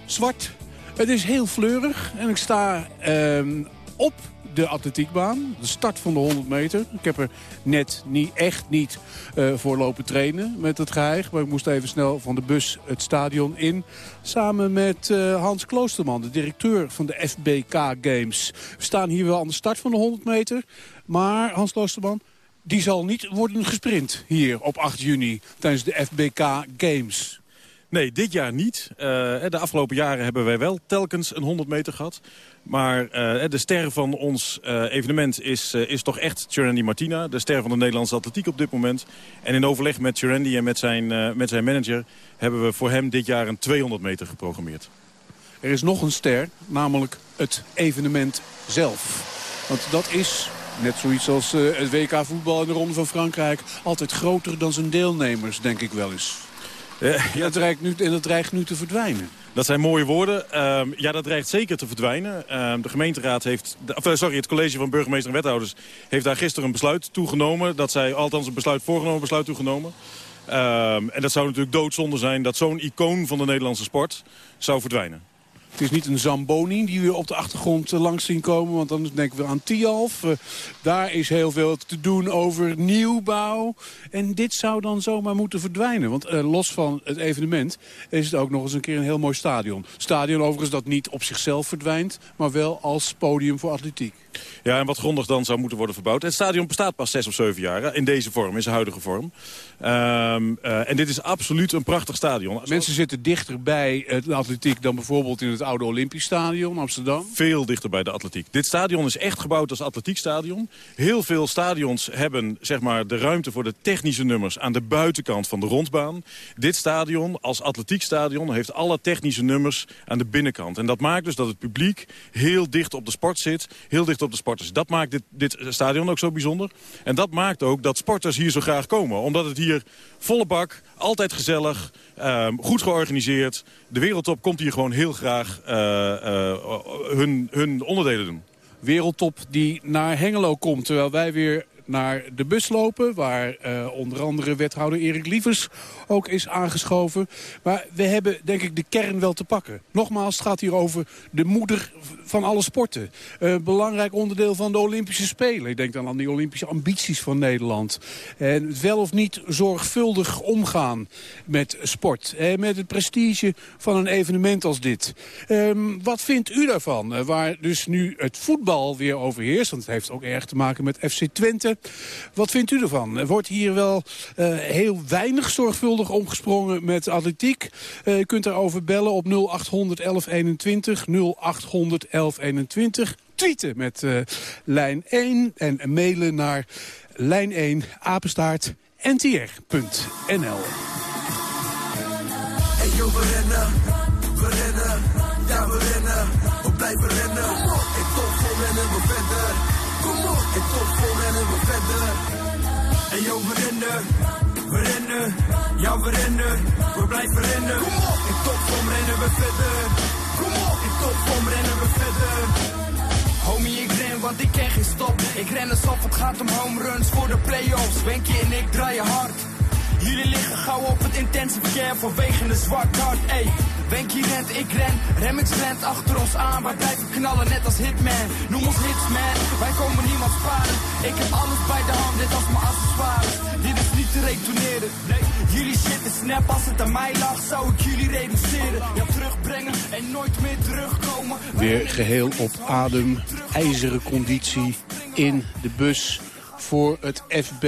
zwart. Het is heel fleurig en ik sta ehm, op de atletiekbaan. De start van de 100 meter. Ik heb er net niet, echt niet eh, voor lopen trainen met het geheig. Maar ik moest even snel van de bus het stadion in. Samen met eh, Hans Kloosterman, de directeur van de FBK Games. We staan hier wel aan de start van de 100 meter. Maar Hans Kloosterman, die zal niet worden gesprint hier op 8 juni tijdens de FBK Games. Nee, dit jaar niet. Eh, de afgelopen jaren hebben wij wel telkens een 100 meter gehad. Maar eh, de ster van ons eh, evenement is, is toch echt Chirandy Martina. De ster van de Nederlandse atletiek op dit moment. En in overleg met Chirandy en met zijn, met zijn manager... hebben we voor hem dit jaar een 200 meter geprogrammeerd. Er is nog een ster, namelijk het evenement zelf. Want dat is, net zoiets als het WK voetbal in de Ronde van Frankrijk... altijd groter dan zijn deelnemers, denk ik wel eens. Ja, dat dreigt nu, dat dreigt te verdwijnen. Dat zijn mooie woorden. Ehm, ja, dat dreigt zeker te verdwijnen. Ehm, de gemeenteraad heeft, of, eh, sorry, het college van burgemeester en wethouders heeft daar gisteren een besluit toegenomen. Dat zij althans een besluit voorgenomen, besluit toegenomen. Ehm, en dat zou natuurlijk doodzonde zijn dat zo'n icoon van de Nederlandse sport zou verdwijnen. Het is niet een Zamboni die we op de achtergrond eh, langs zien komen. Want dan denken we aan Tialf. Eh, daar is heel veel te doen over nieuwbouw. En dit zou dan zomaar moeten verdwijnen. Want eh, los van het evenement is het ook nog eens een keer een heel mooi stadion. Stadion overigens dat niet op zichzelf verdwijnt. Maar wel als podium voor atletiek. Ja, en wat grondig dan zou moeten worden verbouwd. Het stadion bestaat pas zes of zeven jaar in deze vorm, in zijn huidige vorm. Ehm, eh, en dit is absoluut een prachtig stadion. Mensen zitten dichter bij het atletiek dan bijvoorbeeld in het oude Olympisch Stadion Amsterdam. Veel dichter bij de atletiek. Dit stadion is echt gebouwd als atletiekstadion. Heel veel stadions hebben zeg maar, de ruimte voor de technische nummers aan de buitenkant van de rondbaan. Dit stadion als atletiekstadion heeft alle technische nummers aan de binnenkant. En dat maakt dus dat het publiek heel dicht op de sport zit, heel dicht op de Dat maakt dit, dit stadion ook zo bijzonder. En dat maakt ook dat sporters hier zo graag komen. Omdat het hier volle bak, altijd gezellig, ehm, goed georganiseerd. De wereldtop komt hier gewoon heel graag eh, eh, hun, hun onderdelen doen. Wereldtop die naar Hengelo komt. Terwijl wij weer naar de bus lopen... waar eh, onder andere wethouder Erik Lievers ook is aangeschoven. Maar we hebben denk ik de kern wel te pakken. Nogmaals, het gaat hier over de moeder van alle sporten. Een belangrijk onderdeel van de Olympische Spelen. Ik denk dan aan die Olympische ambities van Nederland. En wel of niet zorgvuldig omgaan met sport. En met het prestige van een evenement als dit. Ehm, wat vindt u daarvan? Eh, waar dus nu het voetbal weer overheerst. Want het heeft ook erg te maken met FC Twente. Wat vindt u ervan? Wordt hier wel uh, heel weinig zorgvuldig omgesprongen met atletiek? Uh, u kunt daarover bellen op 0800 1121. 0800 1121. Tweeten met uh, lijn 1 en mailen naar lijn 1 apenstaart ntr.nl. Hey we rennen, we rennen, ja we rennen, we blijven rennen. Ik tot vol rennen we verder, kom op. Ik verder. Hey yo, we rennen, we rennen, ja we rennen, we blijven rennen. Kom op. Ik tot vol rennen we verder, kom op. Vol rennen we verder. Homie, ik ren, want ik ken geen stop. Ik ren alsof het gaat om home runs voor de play-offs. Wenkie en ik draaien hard. Jullie liggen gauw op het intensive care vanwege een zwart hart. Ey, Wenkie rent, ik ren. Remix rent achter ons aan. Wij blijven knallen net als Hitman. Noem ons hitsman, wij komen niemand sparen. Ik heb alles bij de hand, dit als mijn accessoires. Dit is niet te retourneren. Nee, jullie shit is snap. Als het aan mij lag, zou ik jullie reduceren. Ja, terugbrengen en nooit meer terugkomen. Weer geheel op adem, ijzeren conditie in de bus voor het FB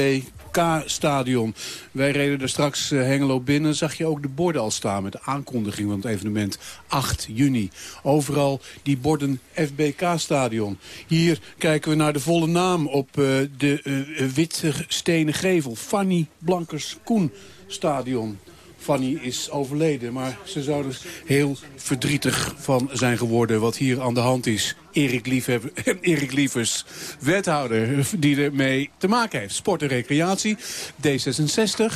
K-stadion. Wij reden er straks uh, Hengelo binnen. Zag je ook de borden al staan met de aankondiging van het evenement 8 juni. Overal die borden FBK-stadion. Hier kijken we naar de volle naam op uh, de uh, witte stenen gevel. Fanny Blankers-Koen stadion. Fanny is overleden, maar ze zou er heel verdrietig van zijn geworden wat hier aan de hand is. Erik, Liefhebber, Erik Lievers, wethouder die ermee te maken heeft. Sport en recreatie, D66.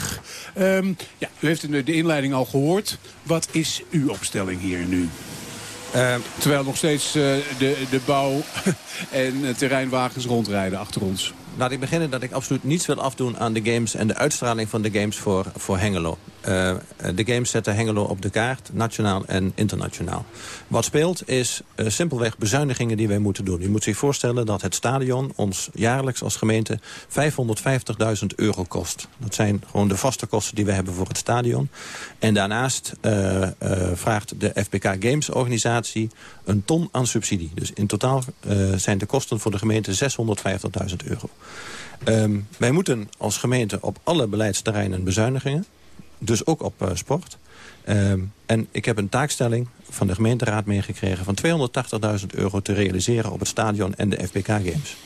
Um, ja, u heeft de inleiding al gehoord. Wat is uw opstelling hier nu? Uh, Terwijl nog steeds uh, de, de bouw en terreinwagens rondrijden achter ons. Laat ik beginnen dat ik absoluut niets wil afdoen aan de games... en de uitstraling van de games voor, voor Hengelo. Uh, de games zetten Hengelo op de kaart, nationaal en internationaal. Wat speelt is uh, simpelweg bezuinigingen die wij moeten doen. U moet zich voorstellen dat het stadion ons jaarlijks als gemeente 550.000 euro kost. Dat zijn gewoon de vaste kosten die we hebben voor het stadion. En daarnaast uh, vraagt de FPK Games organisatie een ton aan subsidie. Dus in totaal zijn de kosten voor de gemeente 650.000 euro. Um, wij moeten als gemeente op alle beleidsterreinen bezuinigingen. Dus ook op uh, sport. Um, en ik heb een taakstelling van de gemeenteraad meegekregen... van 280.000 euro te realiseren op het stadion en de FBK Games.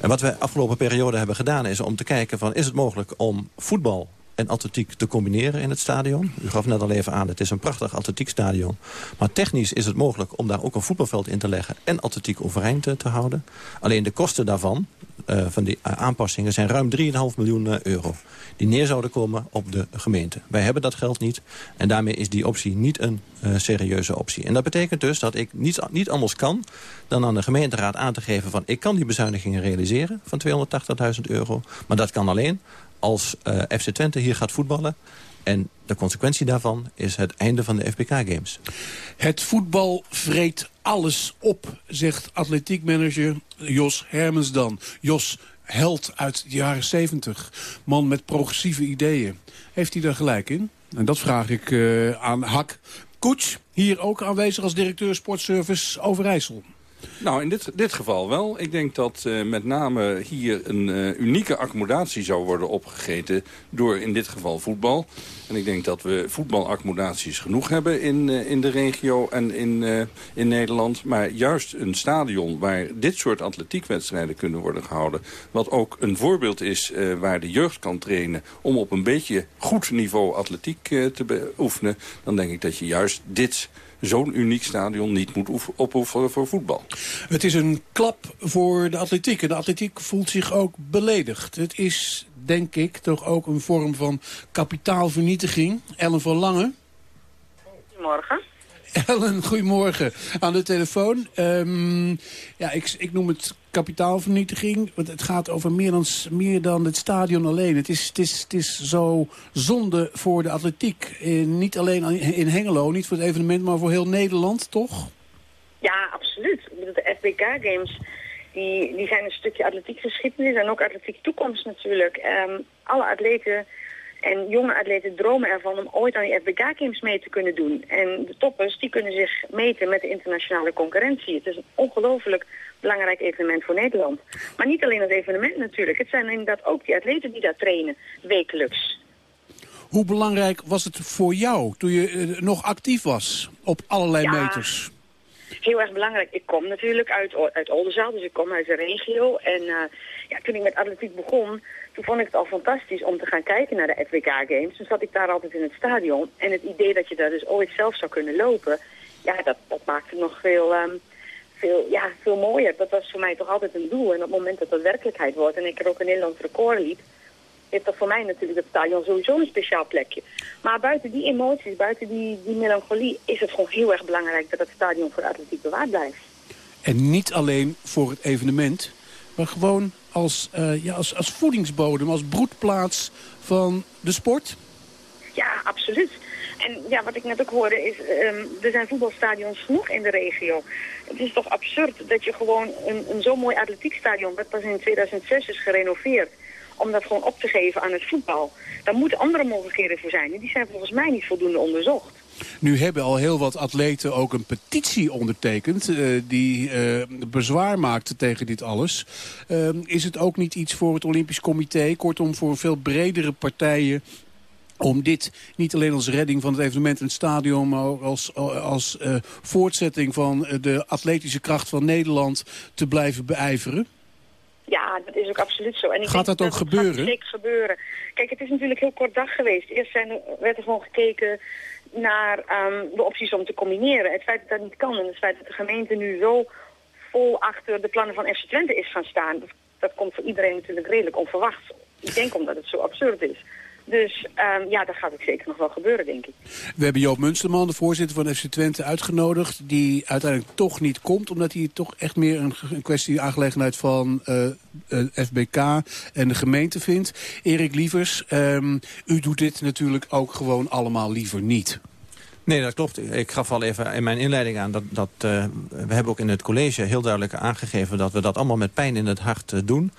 En wat we afgelopen periode hebben gedaan is om te kijken... van is het mogelijk om voetbal en atletiek te combineren in het stadion. U gaf net al even aan, het is een prachtig atletiekstadion. Maar technisch is het mogelijk om daar ook een voetbalveld in te leggen... en atletiek overeind te houden. Alleen de kosten daarvan, uh, van die uh, aanpassingen, zijn ruim 3,5 miljoen uh, euro. Die neer zouden komen op de gemeente. Wij hebben dat geld niet. En daarmee is die optie niet een serieuze optie. En dat betekent dus dat ik niet, niet anders kan... dan aan de gemeenteraad aan te geven van... ik kan die bezuinigingen realiseren van 280.000 euro. Maar dat kan alleen als FC Twente hier gaat voetballen. En de consequentie daarvan is het einde van de FBK Games. Het voetbal vreet alles op, zegt atletiekmanager Jos Hermens dan. Jos, held uit de jaren 70. Man met progressieve ideeën. Heeft hij daar gelijk in? En dat vraag ik uh, aan Hak Koets. Hier ook aanwezig als directeur Sportservice Overijssel. Nou, in dit, dit geval wel. Ik denk dat uh, met name hier een uh, unieke accommodatie zou worden opgegeten door in dit geval voetbal. En ik denk dat we voetbalaccommodaties genoeg hebben in, uh, in de regio en in, in Nederland. Maar juist een stadion waar dit soort atletiekwedstrijden kunnen worden gehouden. Wat ook een voorbeeld is waar de jeugd kan trainen om op een beetje goed niveau atletiek te beoefenen. Dan denk ik dat je juist dit zo'n uniek stadion niet moet opofferen voor voetbal. Het is een klap voor de atletiek. En de atletiek voelt zich ook beledigd. Het is, denk ik, toch ook een vorm van kapitaalvernietiging. Ellen van Lange. Goedemorgen. Ellen, goedemorgen. Aan de telefoon. Ehm, ja, ik, ik noem het kapitaalvernietiging. Want het gaat over meer dan, meer dan het stadion alleen. Het is, het, is, het is zo zonde voor de atletiek. Eh, niet alleen in Hengelo, niet voor het evenement, maar voor heel Nederland, toch? Ja, absoluut. De FBK Games die, die zijn een stukje atletiek geschiedenis en ook atletiek toekomst natuurlijk. Ehm, alle atleten en jonge atleten dromen ervan om ooit aan die FBK Games mee te kunnen doen. En de toppers die kunnen zich meten met de internationale concurrentie. Het is een ongelooflijk belangrijk evenement voor Nederland. Maar niet alleen het evenement natuurlijk. Het zijn inderdaad ook die atleten die daar trainen, wekelijks. Hoe belangrijk was het voor jou toen je eh, nog actief was op allerlei Ja. meters? Heel erg belangrijk. Ik kom natuurlijk uit, uit Oldenzaal, dus ik kom uit de regio. En eh, ja, toen ik met atletiek begon, toen vond ik het al fantastisch om te gaan kijken naar de FWK Games. Toen zat ik daar altijd in het stadion. En het idee dat je daar dus ooit zelf zou kunnen lopen, ja, dat, dat maakte het nog veel, ehm, veel, ja, veel mooier. Dat was voor mij toch altijd een doel. En op het moment dat dat werkelijkheid wordt en ik er ook een Nederlands record liep, heeft dat voor mij natuurlijk het stadion sowieso een speciaal plekje. Maar buiten die emoties, buiten die, die melancholie, is het gewoon heel erg belangrijk dat het stadion voor atletiek bewaard blijft. En niet alleen voor het evenement, maar gewoon als, eh, ja, als, als voedingsbodem, als broedplaats van de sport? Ja, absoluut. En ja, wat ik net ook hoorde is, ehm, er zijn voetbalstadions genoeg in de regio. Het is toch absurd dat je gewoon een, een zo mooi atletiekstadion, dat pas in 2006 is gerenoveerd, om dat gewoon op te geven aan het voetbal. Daar moeten andere mogelijkheden voor zijn. En die zijn volgens mij niet voldoende onderzocht. Nu hebben al heel wat atleten ook een petitie ondertekend... eh, die eh, bezwaar maakte tegen dit alles. Eh, is het ook niet iets voor het Olympisch Comité... kortom voor veel bredere partijen om dit niet alleen als redding van het evenement in het stadion... maar ook als, als voortzetting van de atletische kracht van Nederland te blijven beijveren? Ja, dat is ook absoluut zo. En ik Gaat denk dat ook het gebeuren? gaat gebeuren. Kijk, het is natuurlijk heel kort dag geweest. Eerst zijn er, werd er gewoon gekeken naar ehm, de opties om te combineren. Het feit dat dat niet kan en het feit dat de gemeente nu zo vol achter de plannen van FC Twente is gaan staan... dat, komt voor iedereen natuurlijk redelijk onverwachts. Ik denk omdat het zo absurd is. Dus ehm, ja, dat gaat ook zeker nog wel gebeuren, denk ik. We hebben Joop Munsterman, de voorzitter van FC Twente, uitgenodigd... die uiteindelijk toch niet komt, omdat hij toch echt meer een, een kwestie aangelegenheid van eh, eh, FBK en de gemeente vindt. Erik Lievers, ehm, u doet dit natuurlijk ook gewoon allemaal liever niet. Nee, dat klopt. Ik gaf al even in mijn inleiding aan dat, dat eh, we hebben ook in het college heel duidelijk aangegeven dat we dat allemaal met pijn in het hart doen.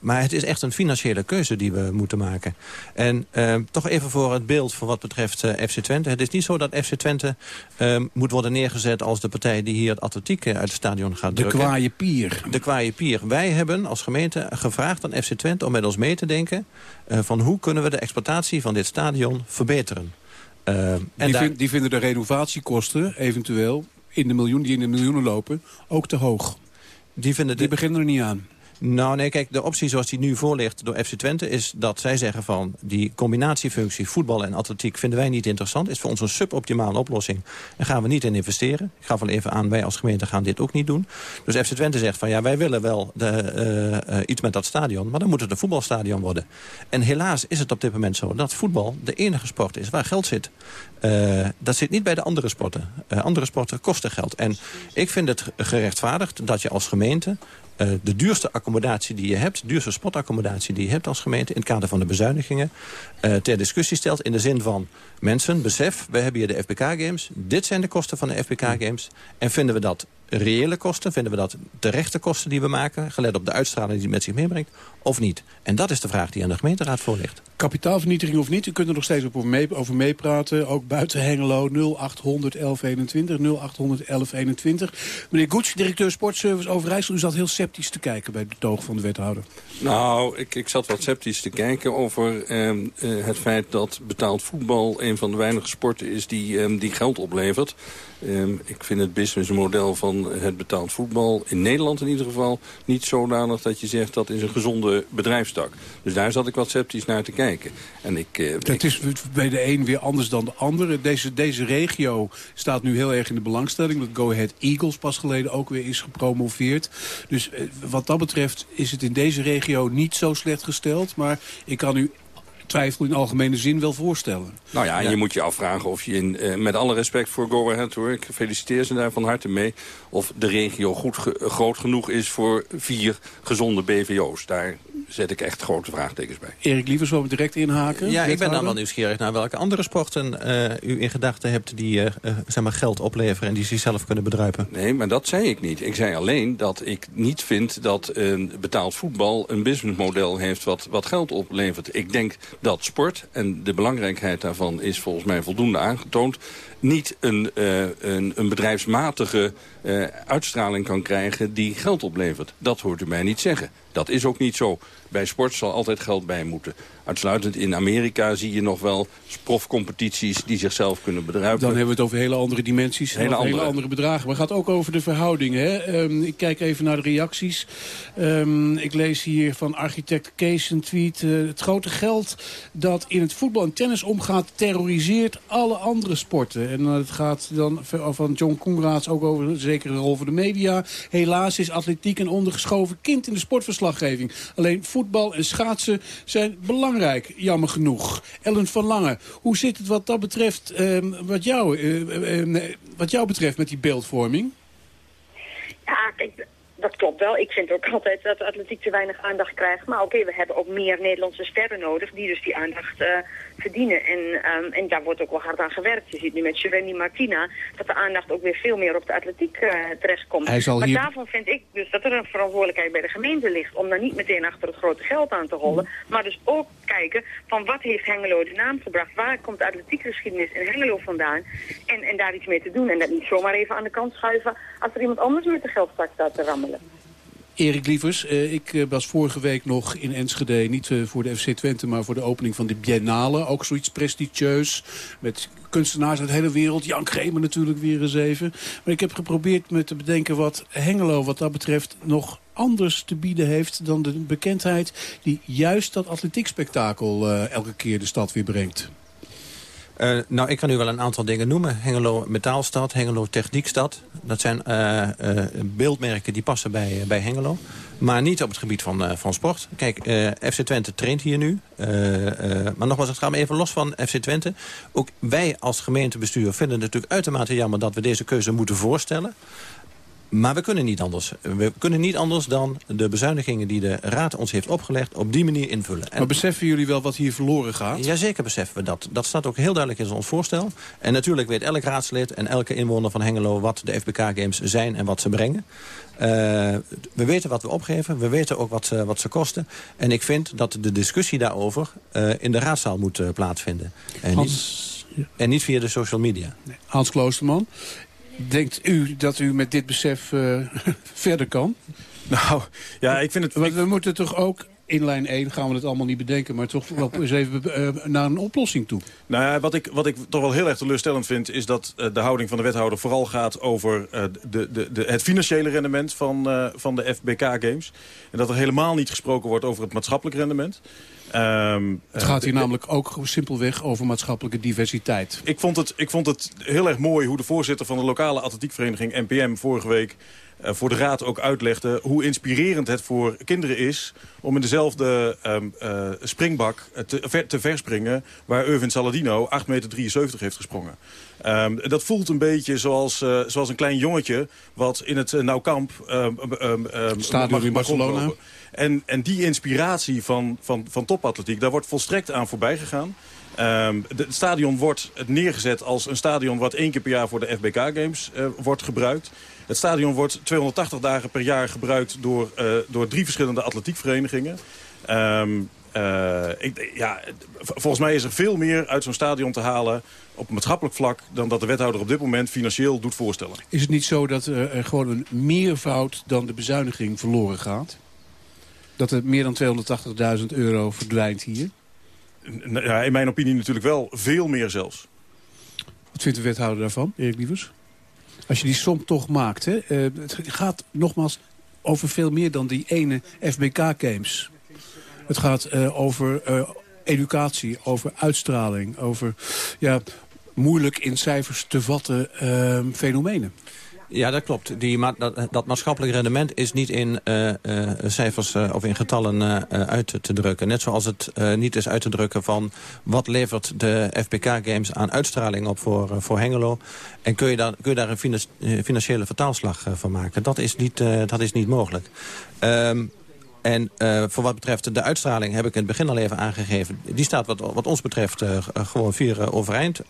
Maar het is echt een financiële keuze die we moeten maken. En eh, toch even voor het beeld voor wat betreft eh, FC Twente. Het is niet zo dat FC Twente eh, moet worden neergezet als de partij die hier het atletiek eh, uit het stadion gaat De drukken. kwaaie pier. De kwaaie pier. Wij hebben als gemeente gevraagd aan FC Twente om met ons mee te denken... eh, van hoe kunnen we de exploitatie van dit stadion verbeteren. Eh, en Die, daar- die vinden de renovatiekosten eventueel in de miljoen, die in de miljoenen lopen ook te hoog. Die, vinden die beginnen er niet aan. Nou nee, kijk, de optie zoals die nu voor ligt door FC Twente... is dat zij zeggen van die combinatiefunctie voetbal en atletiek... vinden wij niet interessant, is voor ons een suboptimale oplossing. En gaan we niet in investeren. Ik gaf al even aan, wij als gemeente gaan dit ook niet doen. Dus FC Twente zegt van ja, wij willen wel de, eh, eh, iets met dat stadion... maar dan moet het een voetbalstadion worden. En helaas is het op dit moment zo dat voetbal de enige sport is waar geld zit. Eh, dat zit niet bij de andere sporten. Eh, andere sporten kosten geld. En ik vind het gerechtvaardigd dat je als gemeente eh, de duurste accommodatie die je hebt... de duurste sportaccommodatie die je hebt als gemeente... in het kader van de bezuinigingen ter discussie stelt... in de zin van mensen, besef, we hebben hier de FBK-games... dit zijn de kosten van de FBK-games... en vinden we dat reële kosten, vinden we dat terechte kosten die we maken... gelet op de uitstraling die het met zich meebrengt, of niet? En dat is de vraag die aan de gemeenteraad voor ligt. Kapitaalvernietiging of niet, u kunt er nog steeds over, mee, over meepraten. Ook buiten Hengelo 0800 1121, 0800 1121. Meneer Goets, directeur Sportservice Overijssel. U zat heel sceptisch te kijken bij het betoog van de wethouder. Nou, ik, ik zat wat sceptisch te kijken over ehm, eh, het feit dat betaald voetbal een van de weinige sporten is die, ehm, die geld oplevert. Ehm, ik vind het businessmodel van het betaald voetbal, in Nederland in ieder geval, niet zodanig dat je zegt dat is een gezonde bedrijfstak. Dus daar zat ik wat sceptisch naar te kijken. En ik, eh, Het is bij de een weer anders dan de ander. Deze, deze regio staat nu heel erg in de belangstelling. Dat Go Ahead Eagles pas geleden ook weer is gepromoveerd. Dus eh, wat dat betreft is het in deze regio niet zo slecht gesteld. Maar ik kan u twijfel in algemene zin wel voorstellen. Nou ja, en je moet je afvragen of je, in, eh, met alle respect voor Go Ahead hoor... ik feliciteer ze daar van harte mee... of de regio goed groot genoeg is voor vier gezonde BVO's. Daar zet ik echt grote vraagtekens bij. Erik Lievers, wil we direct inhaken? Ja, ik ben dan wel nieuwsgierig naar welke andere sporten uh, u in gedachten hebt... die uh, zeg maar geld opleveren en die zichzelf kunnen bedruipen. Nee, maar dat zei ik niet. Ik zei alleen dat ik niet vind dat een betaald voetbal... een businessmodel heeft wat, wat geld oplevert. Ik denk dat sport, en de belangrijkheid daarvan is volgens mij voldoende aangetoond niet een, uh, een, een, bedrijfsmatige uh, uitstraling kan krijgen die geld oplevert. Dat hoort u mij niet zeggen. Dat is ook niet zo. Bij sport zal altijd geld bij moeten. Uitsluitend in Amerika zie je nog wel profcompetities die zichzelf kunnen bedruipen. Dan hebben we het over hele andere dimensies, hele, andere... hele andere bedragen. Maar het gaat ook over de verhoudingen. Hè? Um, ik kijk even naar de reacties. Um, ik lees hier van architect Kees een tweet. Uh, het grote geld dat in het voetbal en tennis omgaat... terroriseert alle andere sporten. En uh, het gaat dan van John Conrads ook over een zekere rol voor de media. Helaas is atletiek een ondergeschoven kind in de Alleen voetbal en schaatsen zijn belangrijk, jammer genoeg. Ellen van Lange, hoe zit het wat dat betreft, uh, wat, jou, uh, wat jou betreft met die beeldvorming? Ja, kijk, dat klopt wel. Ik vind ook altijd dat de atletiek te weinig aandacht krijgt. Maar oké, we hebben ook meer Nederlandse sterren nodig die dus die aandacht uh, verdienen. En, um, en daar wordt ook wel hard aan gewerkt. Je ziet nu met Giovanni Martina dat de aandacht ook weer veel meer op de atletiek uh, terechtkomt. maar hier... daarvan vind ik dus dat er een verantwoordelijkheid bij de gemeente ligt om daar niet meteen achter het grote geld aan te rollen. Maar dus ook kijken van wat heeft Hengelo de naam gebracht? Waar komt de atletiekgeschiedenis in Hengelo vandaan? En, en daar iets mee te doen. En dat niet zomaar even aan de kant schuiven als er iemand anders met de geldzak staat te rammelen. Erik Lievers, eh, ik eh, was vorige week nog in Enschede, niet eh, voor de FC Twente, maar voor de opening van de Biennale. Ook zoiets prestigieus, met kunstenaars uit de hele wereld. Jan Kremer natuurlijk weer eens even. Maar ik heb geprobeerd me te bedenken wat Hengelo wat dat betreft nog anders te bieden heeft dan de bekendheid die juist dat atletiekspektakel uh, elke keer de stad weer brengt. Uh, nou, ik kan u wel een aantal dingen noemen. Hengelo Metaalstad, Hengelo Techniekstad. Dat zijn uh, uh, beeldmerken die passen bij, bij Hengelo. Maar niet op het gebied van, van sport. Kijk, FC Twente traint hier nu. maar nogmaals, het gaat me even los van FC Twente. Ook wij als gemeentebestuur vinden het natuurlijk uitermate jammer... dat we deze keuze moeten voorstellen. Maar we kunnen niet anders. We kunnen niet anders dan de bezuinigingen die de Raad ons heeft opgelegd... op die manier invullen. Maar beseffen jullie wel wat hier verloren gaat? Jazeker beseffen we dat. Dat staat ook heel duidelijk in ons voorstel. En natuurlijk weet elk raadslid en elke inwoner van Hengelo... wat de FBK-games zijn en wat ze brengen. Uh, we weten wat we opgeven. We weten ook wat, uh, wat ze kosten. En ik vind dat de discussie daarover uh, in de raadzaal moet plaatsvinden. En, Hans... niet, en niet via de social media. Nee. Hans Kloosterman, Denkt u dat u met dit besef uh, verder kan? Nou, ja, ik vind het... Want we moeten toch ook in lijn 1 gaan we het allemaal niet bedenken... maar toch wel eens even uh, naar een oplossing toe. Nou ja, wat ik, wat ik toch wel heel erg teleurstellend vind... is dat uh, de houding van de wethouder vooral gaat over uh, de, de, de, het financiële rendement van, van de FBK-games. En dat er helemaal niet gesproken wordt over het maatschappelijk rendement. Um, het gaat hier namelijk ook simpelweg over maatschappelijke diversiteit. Ik vond, het, ik vond het heel erg mooi hoe de voorzitter van de lokale atletiekvereniging NPM vorige week voor de raad ook uitlegde hoe inspirerend het voor kinderen is om in dezelfde um, uh, springbak te, ver, te verspringen waar Irvin Saladino 8,73 meter heeft gesprongen. Um, dat voelt een beetje zoals, uh, zoals een klein jongetje wat in het uh, Nauwkamp um, um, Stadion in Barcelona. En, en die inspiratie van, van, van topatletiek, daar wordt volstrekt aan voorbij gegaan. Um, het stadion wordt neergezet als een stadion wat één keer per jaar voor de FBK-games uh, wordt gebruikt. Het stadion wordt 280 dagen per jaar gebruikt door, uh, door drie verschillende atletiekverenigingen. Um, uh, ik, ja, volgens mij is er veel meer uit zo'n stadion te halen op maatschappelijk vlak... dan dat de wethouder op dit moment financieel doet voorstellen. Is het niet zo dat er gewoon een meervoud dan de bezuiniging verloren gaat? Dat er meer dan 280.000 euro verdwijnt hier? Ja, in mijn opinie natuurlijk wel veel meer zelfs. Wat vindt de wethouder daarvan, Erik Lievers? Als je die som toch maakt, hè, uh, het gaat nogmaals over veel meer dan die ene FBK-games. Het gaat uh, over uh, educatie, over uitstraling, over ja, moeilijk in cijfers te vatten fenomenen. Ja, dat klopt. Die dat, dat, maatschappelijk rendement is niet in uh, uh, cijfers uh, of in getallen uit te drukken. Net zoals het niet is uit te drukken van wat levert de FPK-games aan uitstraling op voor, voor Hengelo. En kun je daar, kun je daar een financiële vertaalslag van maken. Dat is niet, dat is niet mogelijk. Um, en uh, voor wat betreft de uitstraling heb ik in het begin al even aangegeven. Die staat wat, wat ons betreft uh, gewoon vier uh, overeind.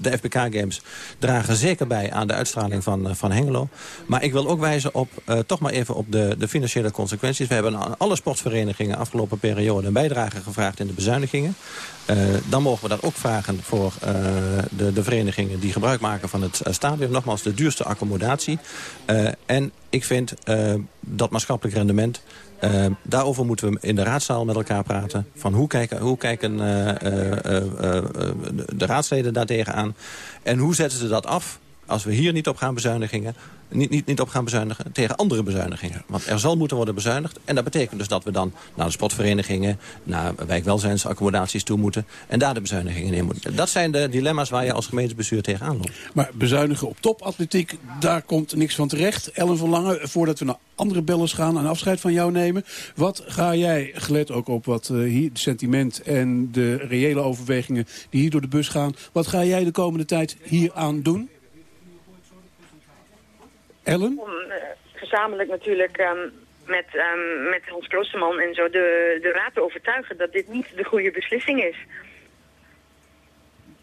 de FBK-games dragen zeker bij aan de uitstraling van, van Hengelo. Maar ik wil ook wijzen op, toch maar even op de, de financiële consequenties. We hebben aan alle sportverenigingen afgelopen periode een bijdrage gevraagd in de bezuinigingen. Dan mogen we dat ook vragen voor de, de verenigingen die gebruik maken van het stadion. Nogmaals, de duurste accommodatie. en ik vind dat maatschappelijk rendement... Daarover moeten we in de raadzaal met elkaar praten. Van hoe kijken, hoe kijken de raadsleden daartegen aan? En hoe zetten ze dat af als we hier niet op gaan bezuinigingen, niet, niet, niet op gaan bezuinigen tegen andere bezuinigingen. Want er zal moeten worden bezuinigd. En dat betekent dus dat we dan naar de sportverenigingen, naar wijkwelzijnsaccommodaties toe moeten. En daar de bezuinigingen in moeten. Dat zijn de dilemma's waar je als gemeentebestuur tegenaan loopt. Maar bezuinigen op topatletiek, daar komt niks van terecht. Ellen van Lange, voordat we naar andere bellers gaan en afscheid van jou nemen. Wat ga jij, gelet ook op wat uh, hier, het sentiment en de reële overwegingen die hier door de bus gaan. Wat ga jij de komende tijd hier aan doen? Ellen? Om uh, gezamenlijk natuurlijk um, met, um, met Hans Kloosterman en zo de, de raad te overtuigen dat dit niet de goede beslissing is.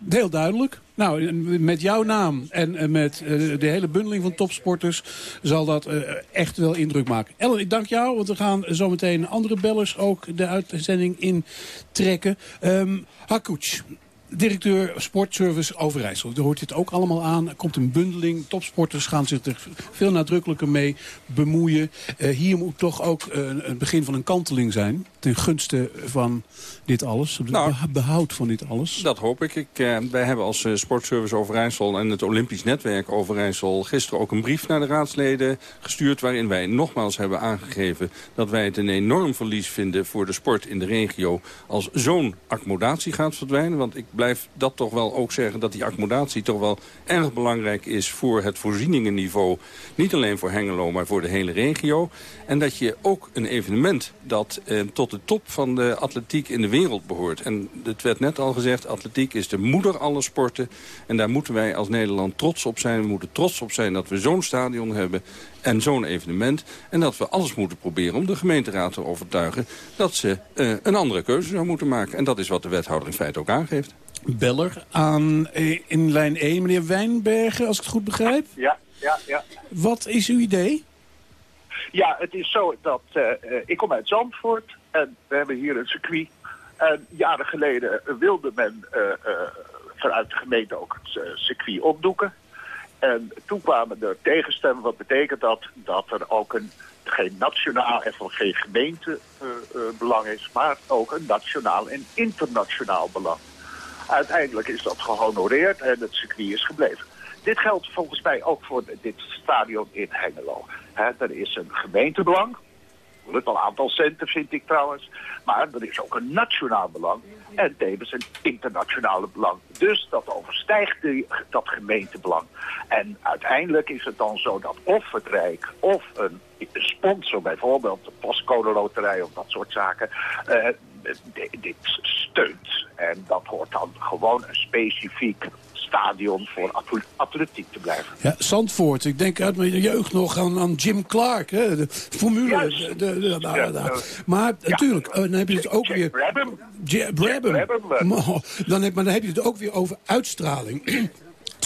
Heel duidelijk. Nou, met jouw naam en met uh, de hele bundeling van topsporters zal dat echt wel indruk maken. Ellen, ik dank jou, want we gaan zometeen andere bellers ook de uitzending intrekken. Um, Hakuch, Directeur Sportservice Overijssel. Daar hoort dit ook allemaal aan. Er komt een bundeling. Topsporters gaan zich er veel nadrukkelijker mee bemoeien. Uh, hier moet toch ook uh, een begin van een kanteling zijn. Ten gunste van dit alles. Nou, behoud van dit alles. Dat hoop ik. ik uh, wij hebben als Sportservice Overijssel en het Olympisch Netwerk Overijssel... gisteren ook een brief naar de raadsleden gestuurd... waarin wij nogmaals hebben aangegeven dat wij het een enorm verlies vinden... voor de sport in de regio als zo'n accommodatie gaat verdwijnen. Want ik blijf dat toch wel ook zeggen dat die accommodatie toch wel erg belangrijk is voor het voorzieningenniveau. Niet alleen voor Hengelo, maar voor de hele regio. En dat je ook een evenement dat eh, tot de top van de atletiek in de wereld behoort. En het werd net al gezegd, atletiek is de moeder aller sporten. En daar moeten wij als Nederland trots op zijn. We moeten trots op zijn dat we zo'n stadion hebben en zo'n evenement. En dat we alles moeten proberen om de gemeenteraad te overtuigen... dat ze uh, een andere keuze zou moeten maken. En dat is wat de wethouder in feite ook aangeeft. Beller aan eh, in lijn 1, meneer Wijnbergen, als ik het goed begrijp. Ja, ja, ja. Wat is uw idee? Ja, het is zo dat uh, ik kom uit Zandvoort en we hebben hier een circuit. En jaren geleden wilde men uh, vanuit de gemeente ook het circuit opdoeken. En toen kwamen er tegenstemmen. Wat betekent dat? Dat er ook een, geen nationaal en van geen gemeentebelang is, maar ook een nationaal en internationaal belang. Uiteindelijk is dat gehonoreerd en het circuit is gebleven. Dit geldt volgens mij ook voor dit stadion in Hengelo. He, er is een gemeentebelang, het wel een aantal centen vind ik trouwens. Maar er is ook een nationaal belang en tevens een internationale belang. Dus dat overstijgt dat gemeentebelang. En uiteindelijk is het dan zo dat of het Rijk of een sponsor, bijvoorbeeld de postcode loterij of dat soort zaken, uh, dit steunt. En dat hoort dan gewoon een specifiek stadion voor atletiek te blijven. Ja, Zandvoort. Ik denk uit mijn jeugd nog aan, aan Jim Clark, hè, de formule. De, de, de, ja, maar ja. natuurlijk, dan heb je het ook weer... Brabham. Brabham. Dan heb, maar dan heb je het ook weer over uitstraling.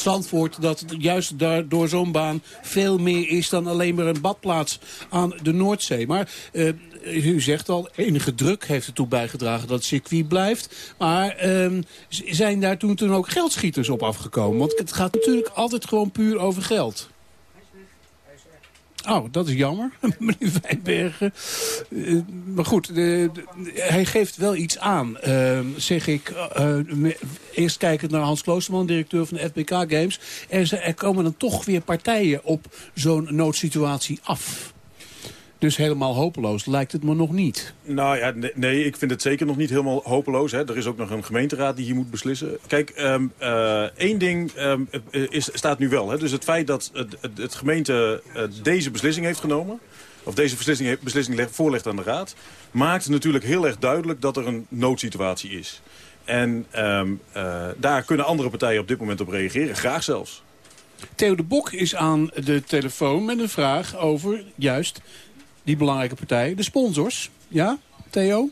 Zandvoort dat juist daar, door zo'n baan veel meer is dan alleen maar een badplaats aan de Noordzee. Maar uh, u zegt al, enige druk heeft ertoe bijgedragen dat het circuit blijft. Maar uh, zijn daar toen, toen ook geldschieters op afgekomen? Want het gaat natuurlijk altijd gewoon puur over geld. Oh, dat is jammer, meneer Wijnbergen. Uh, maar goed, hij geeft wel iets aan, uh, zeg ik. Uh, eerst kijkend naar Hans Kloosterman, directeur van de FBK Games. Er, er komen dan toch weer partijen op zo'n noodsituatie af. Dus helemaal hopeloos lijkt het me nog niet. Nou ja, nee, nee, ik vind het zeker nog niet helemaal hopeloos. Hè. Er is ook nog een gemeenteraad die hier moet beslissen. Kijk, ehm, eh, één ding ehm, is, staat nu wel. Hè. Dus het feit dat het, het, het gemeente eh, deze beslissing heeft genomen... of deze beslissing, beslissing leg- voorlegt aan de raad... maakt natuurlijk heel erg duidelijk dat er een noodsituatie is. En ehm, eh, daar kunnen andere partijen op dit moment op reageren. Graag zelfs. Theo de Bok is aan de telefoon met een vraag over juist die belangrijke partij, de sponsors. Ja, Theo?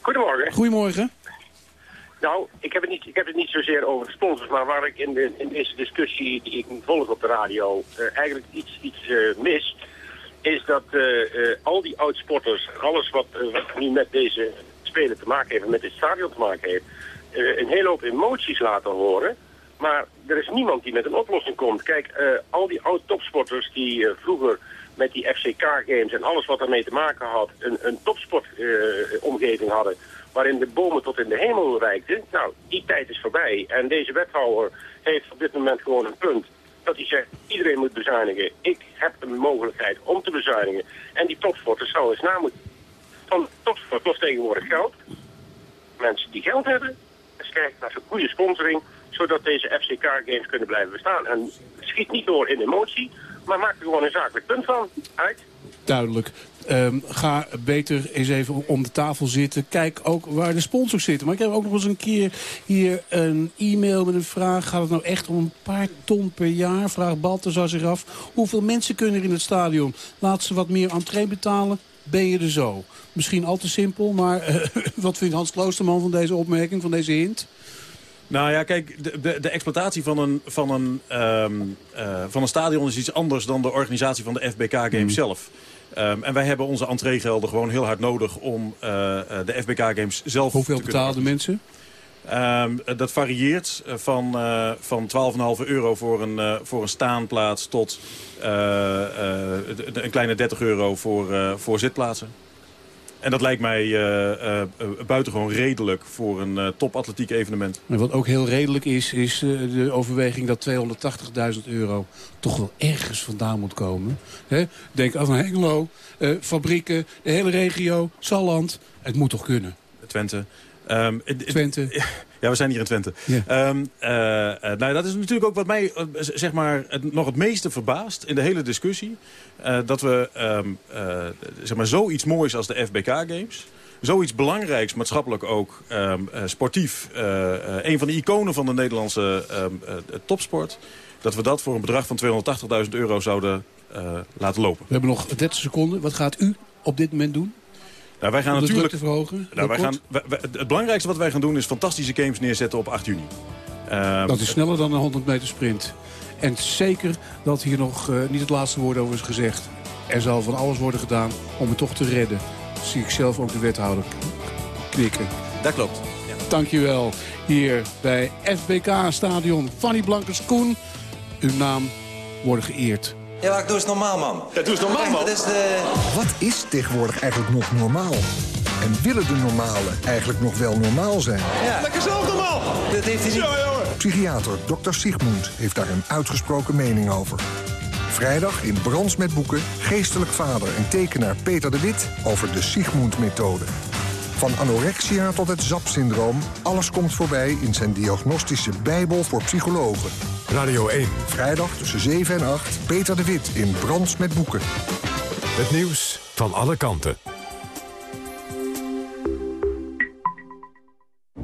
Goedemorgen. Goedemorgen. Nou, ik heb, het niet, ik heb het niet zozeer over de sponsors, maar waar ik in, de, in deze discussie die ik volg op de radio eh, eigenlijk iets, iets eh, mis, is dat eh, al die oud-sporters, alles wat, wat nu met deze spelen te maken heeft, met dit stadion te maken heeft, een hele hoop emoties laten horen. Maar er is niemand die met een oplossing komt. Kijk, al die oud-topsporters die vroeger met die FCK-games en alles wat daarmee te maken had, een, een topsportomgeving hadden, waarin de bomen tot in de hemel reikten. Nou, die tijd is voorbij. En deze wethouder heeft op dit moment gewoon een punt. Dat hij zegt, iedereen moet bezuinigen. Ik heb een mogelijkheid om te bezuinigen. En die topsporters zou eens na moeten. Van topsport kost tegenwoordig geld. Mensen die geld hebben, eens kijken naar zo'n goede sponsoring, zodat deze FCK-games kunnen blijven bestaan. En schiet niet door in emotie, maar maak er gewoon een zakelijk punt van. Uit. Duidelijk. Ehm, ga beter eens even om de tafel zitten. Kijk ook waar de sponsors zitten. Maar ik heb ook nog eens een keer hier een e-mail met een vraag. Gaat het nou echt om een paar ton per jaar? Vraagt Balthazar zich af. Hoeveel mensen kunnen er in het stadion? Laat ze wat meer entree betalen. Ben je er zo? Misschien al te simpel, maar eh, wat vindt Hans Kloosterman van deze opmerking, van deze hint? Nou ja, kijk, de, de, de exploitatie van een, van, een, ehm, eh, van een stadion is iets anders dan de organisatie van de FBK Games Hmm. zelf. Ehm, en wij hebben onze entreegelden gewoon heel hard nodig om eh, de FBK Games zelf Hoeveel te kunnen de mensen? Ehm, eh, dat varieert van, eh van 12,5 euro voor een, voor een staanplaats tot een kleine 30 euro voor, voor zitplaatsen. En dat lijkt mij eh, eh, eh, buitengewoon redelijk voor een topatletiek evenement. En wat ook heel redelijk is, is de overweging dat 280.000 euro toch wel ergens vandaan moet komen. Hè? Denk aan Hengelo, fabrieken, de hele regio, Salland. Het moet toch kunnen? Twente. Het- Twente. Ja, we zijn hier in Twente. Ja. Ehm, eh, eh, nou, dat is natuurlijk ook wat mij eh, zeg maar, het, nog het meeste verbaast in de hele discussie. Dat we ehm, eh, zeg maar, zoiets moois als de FBK Games... zoiets belangrijks, maatschappelijk ook, ehm, eh, sportief... een van de iconen van de Nederlandse topsport... dat we dat voor een bedrag van 280.000 euro zouden laten lopen. We hebben nog 30 seconden. Wat gaat u op dit moment doen? Nou, wij gaan natuurlijk. te verhogen? Nou, wij gaan, wij- wij- het belangrijkste wat wij gaan doen is fantastische games neerzetten op 8 juni. Ehm, Dat is sneller dan een 100 meter sprint. En zeker dat hier nog eh, niet het laatste woord over is gezegd. Er zal van alles worden gedaan om het toch te redden. Zie ik zelf ook de wethouder knikken. Dat klopt. Dankjewel. Hier bij FBK Stadion. Fanny Blankers-Koen. Uw naam worden geëerd. Ja, maar doe eens normaal, man. Ja, doe eens normaal, man. Dat is de... Wat is tegenwoordig eigenlijk nog normaal? En willen de normalen eigenlijk nog wel normaal zijn? Ja. Lekker zelf normaal. Dat heeft hij niet... Psychiater Dr. Sigmund heeft daar een uitgesproken mening over. Vrijdag in Brands met Boeken, geestelijk vader en tekenaar Peter de Wit over de Sigmund-methode. Van anorexia tot het ZAP-syndroom, alles komt voorbij in zijn diagnostische bijbel voor psychologen. Radio 1. Vrijdag tussen 7 en 8, Peter de Wit in Brands met Boeken. Het nieuws van alle kanten.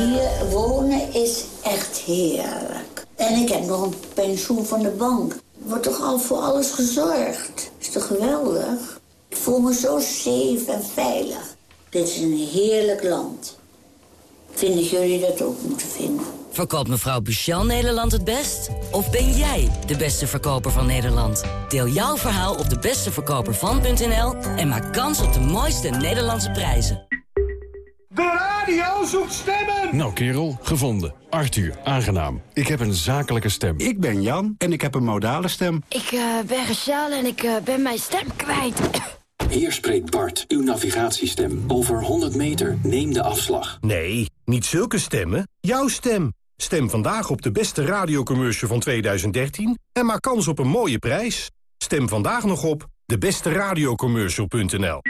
Hier wonen is echt heerlijk. En ik heb nog een pensioen van de bank. Wordt toch al voor alles gezorgd? Is toch geweldig? Ik voel me zo safe en veilig. Dit is een heerlijk land. Vinden jullie dat ook moeten vinden? Verkoopt mevrouw Buchel Nederland het best? Of ben jij de beste verkoper van Nederland? Deel jouw verhaal op debesteverkopervan.nl en maak kans op de mooiste Nederlandse prijzen. De radio zoekt stemmen! Nou kerel, gevonden. Arthur, aangenaam. Ik heb een zakelijke stem. Ik ben Jan en ik heb een modale stem. Ik uh, ben Rachel en ik uh, ben mijn stem kwijt. Hier spreekt Bart, uw navigatiestem. Over 100 meter, neem de afslag. Nee, niet zulke stemmen. Jouw stem. Stem vandaag op de beste radiocommercial van 2013 en maak kans op een mooie prijs. Stem vandaag nog op debesteradiocommercial.nl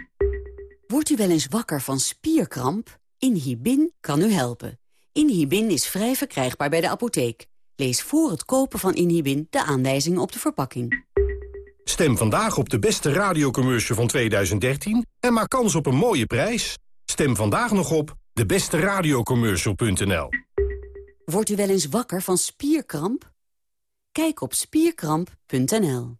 Wordt u wel eens wakker van spierkramp? Inhibin kan u helpen. Inhibin is vrij verkrijgbaar bij de apotheek. Lees voor het kopen van Inhibin de aanwijzingen op de verpakking. Stem vandaag op de beste radiocommercial van 2013 en maak kans op een mooie prijs. Stem vandaag nog op debesteradiocommercial.nl Wordt u wel eens wakker van spierkramp? Kijk op spierkramp.nl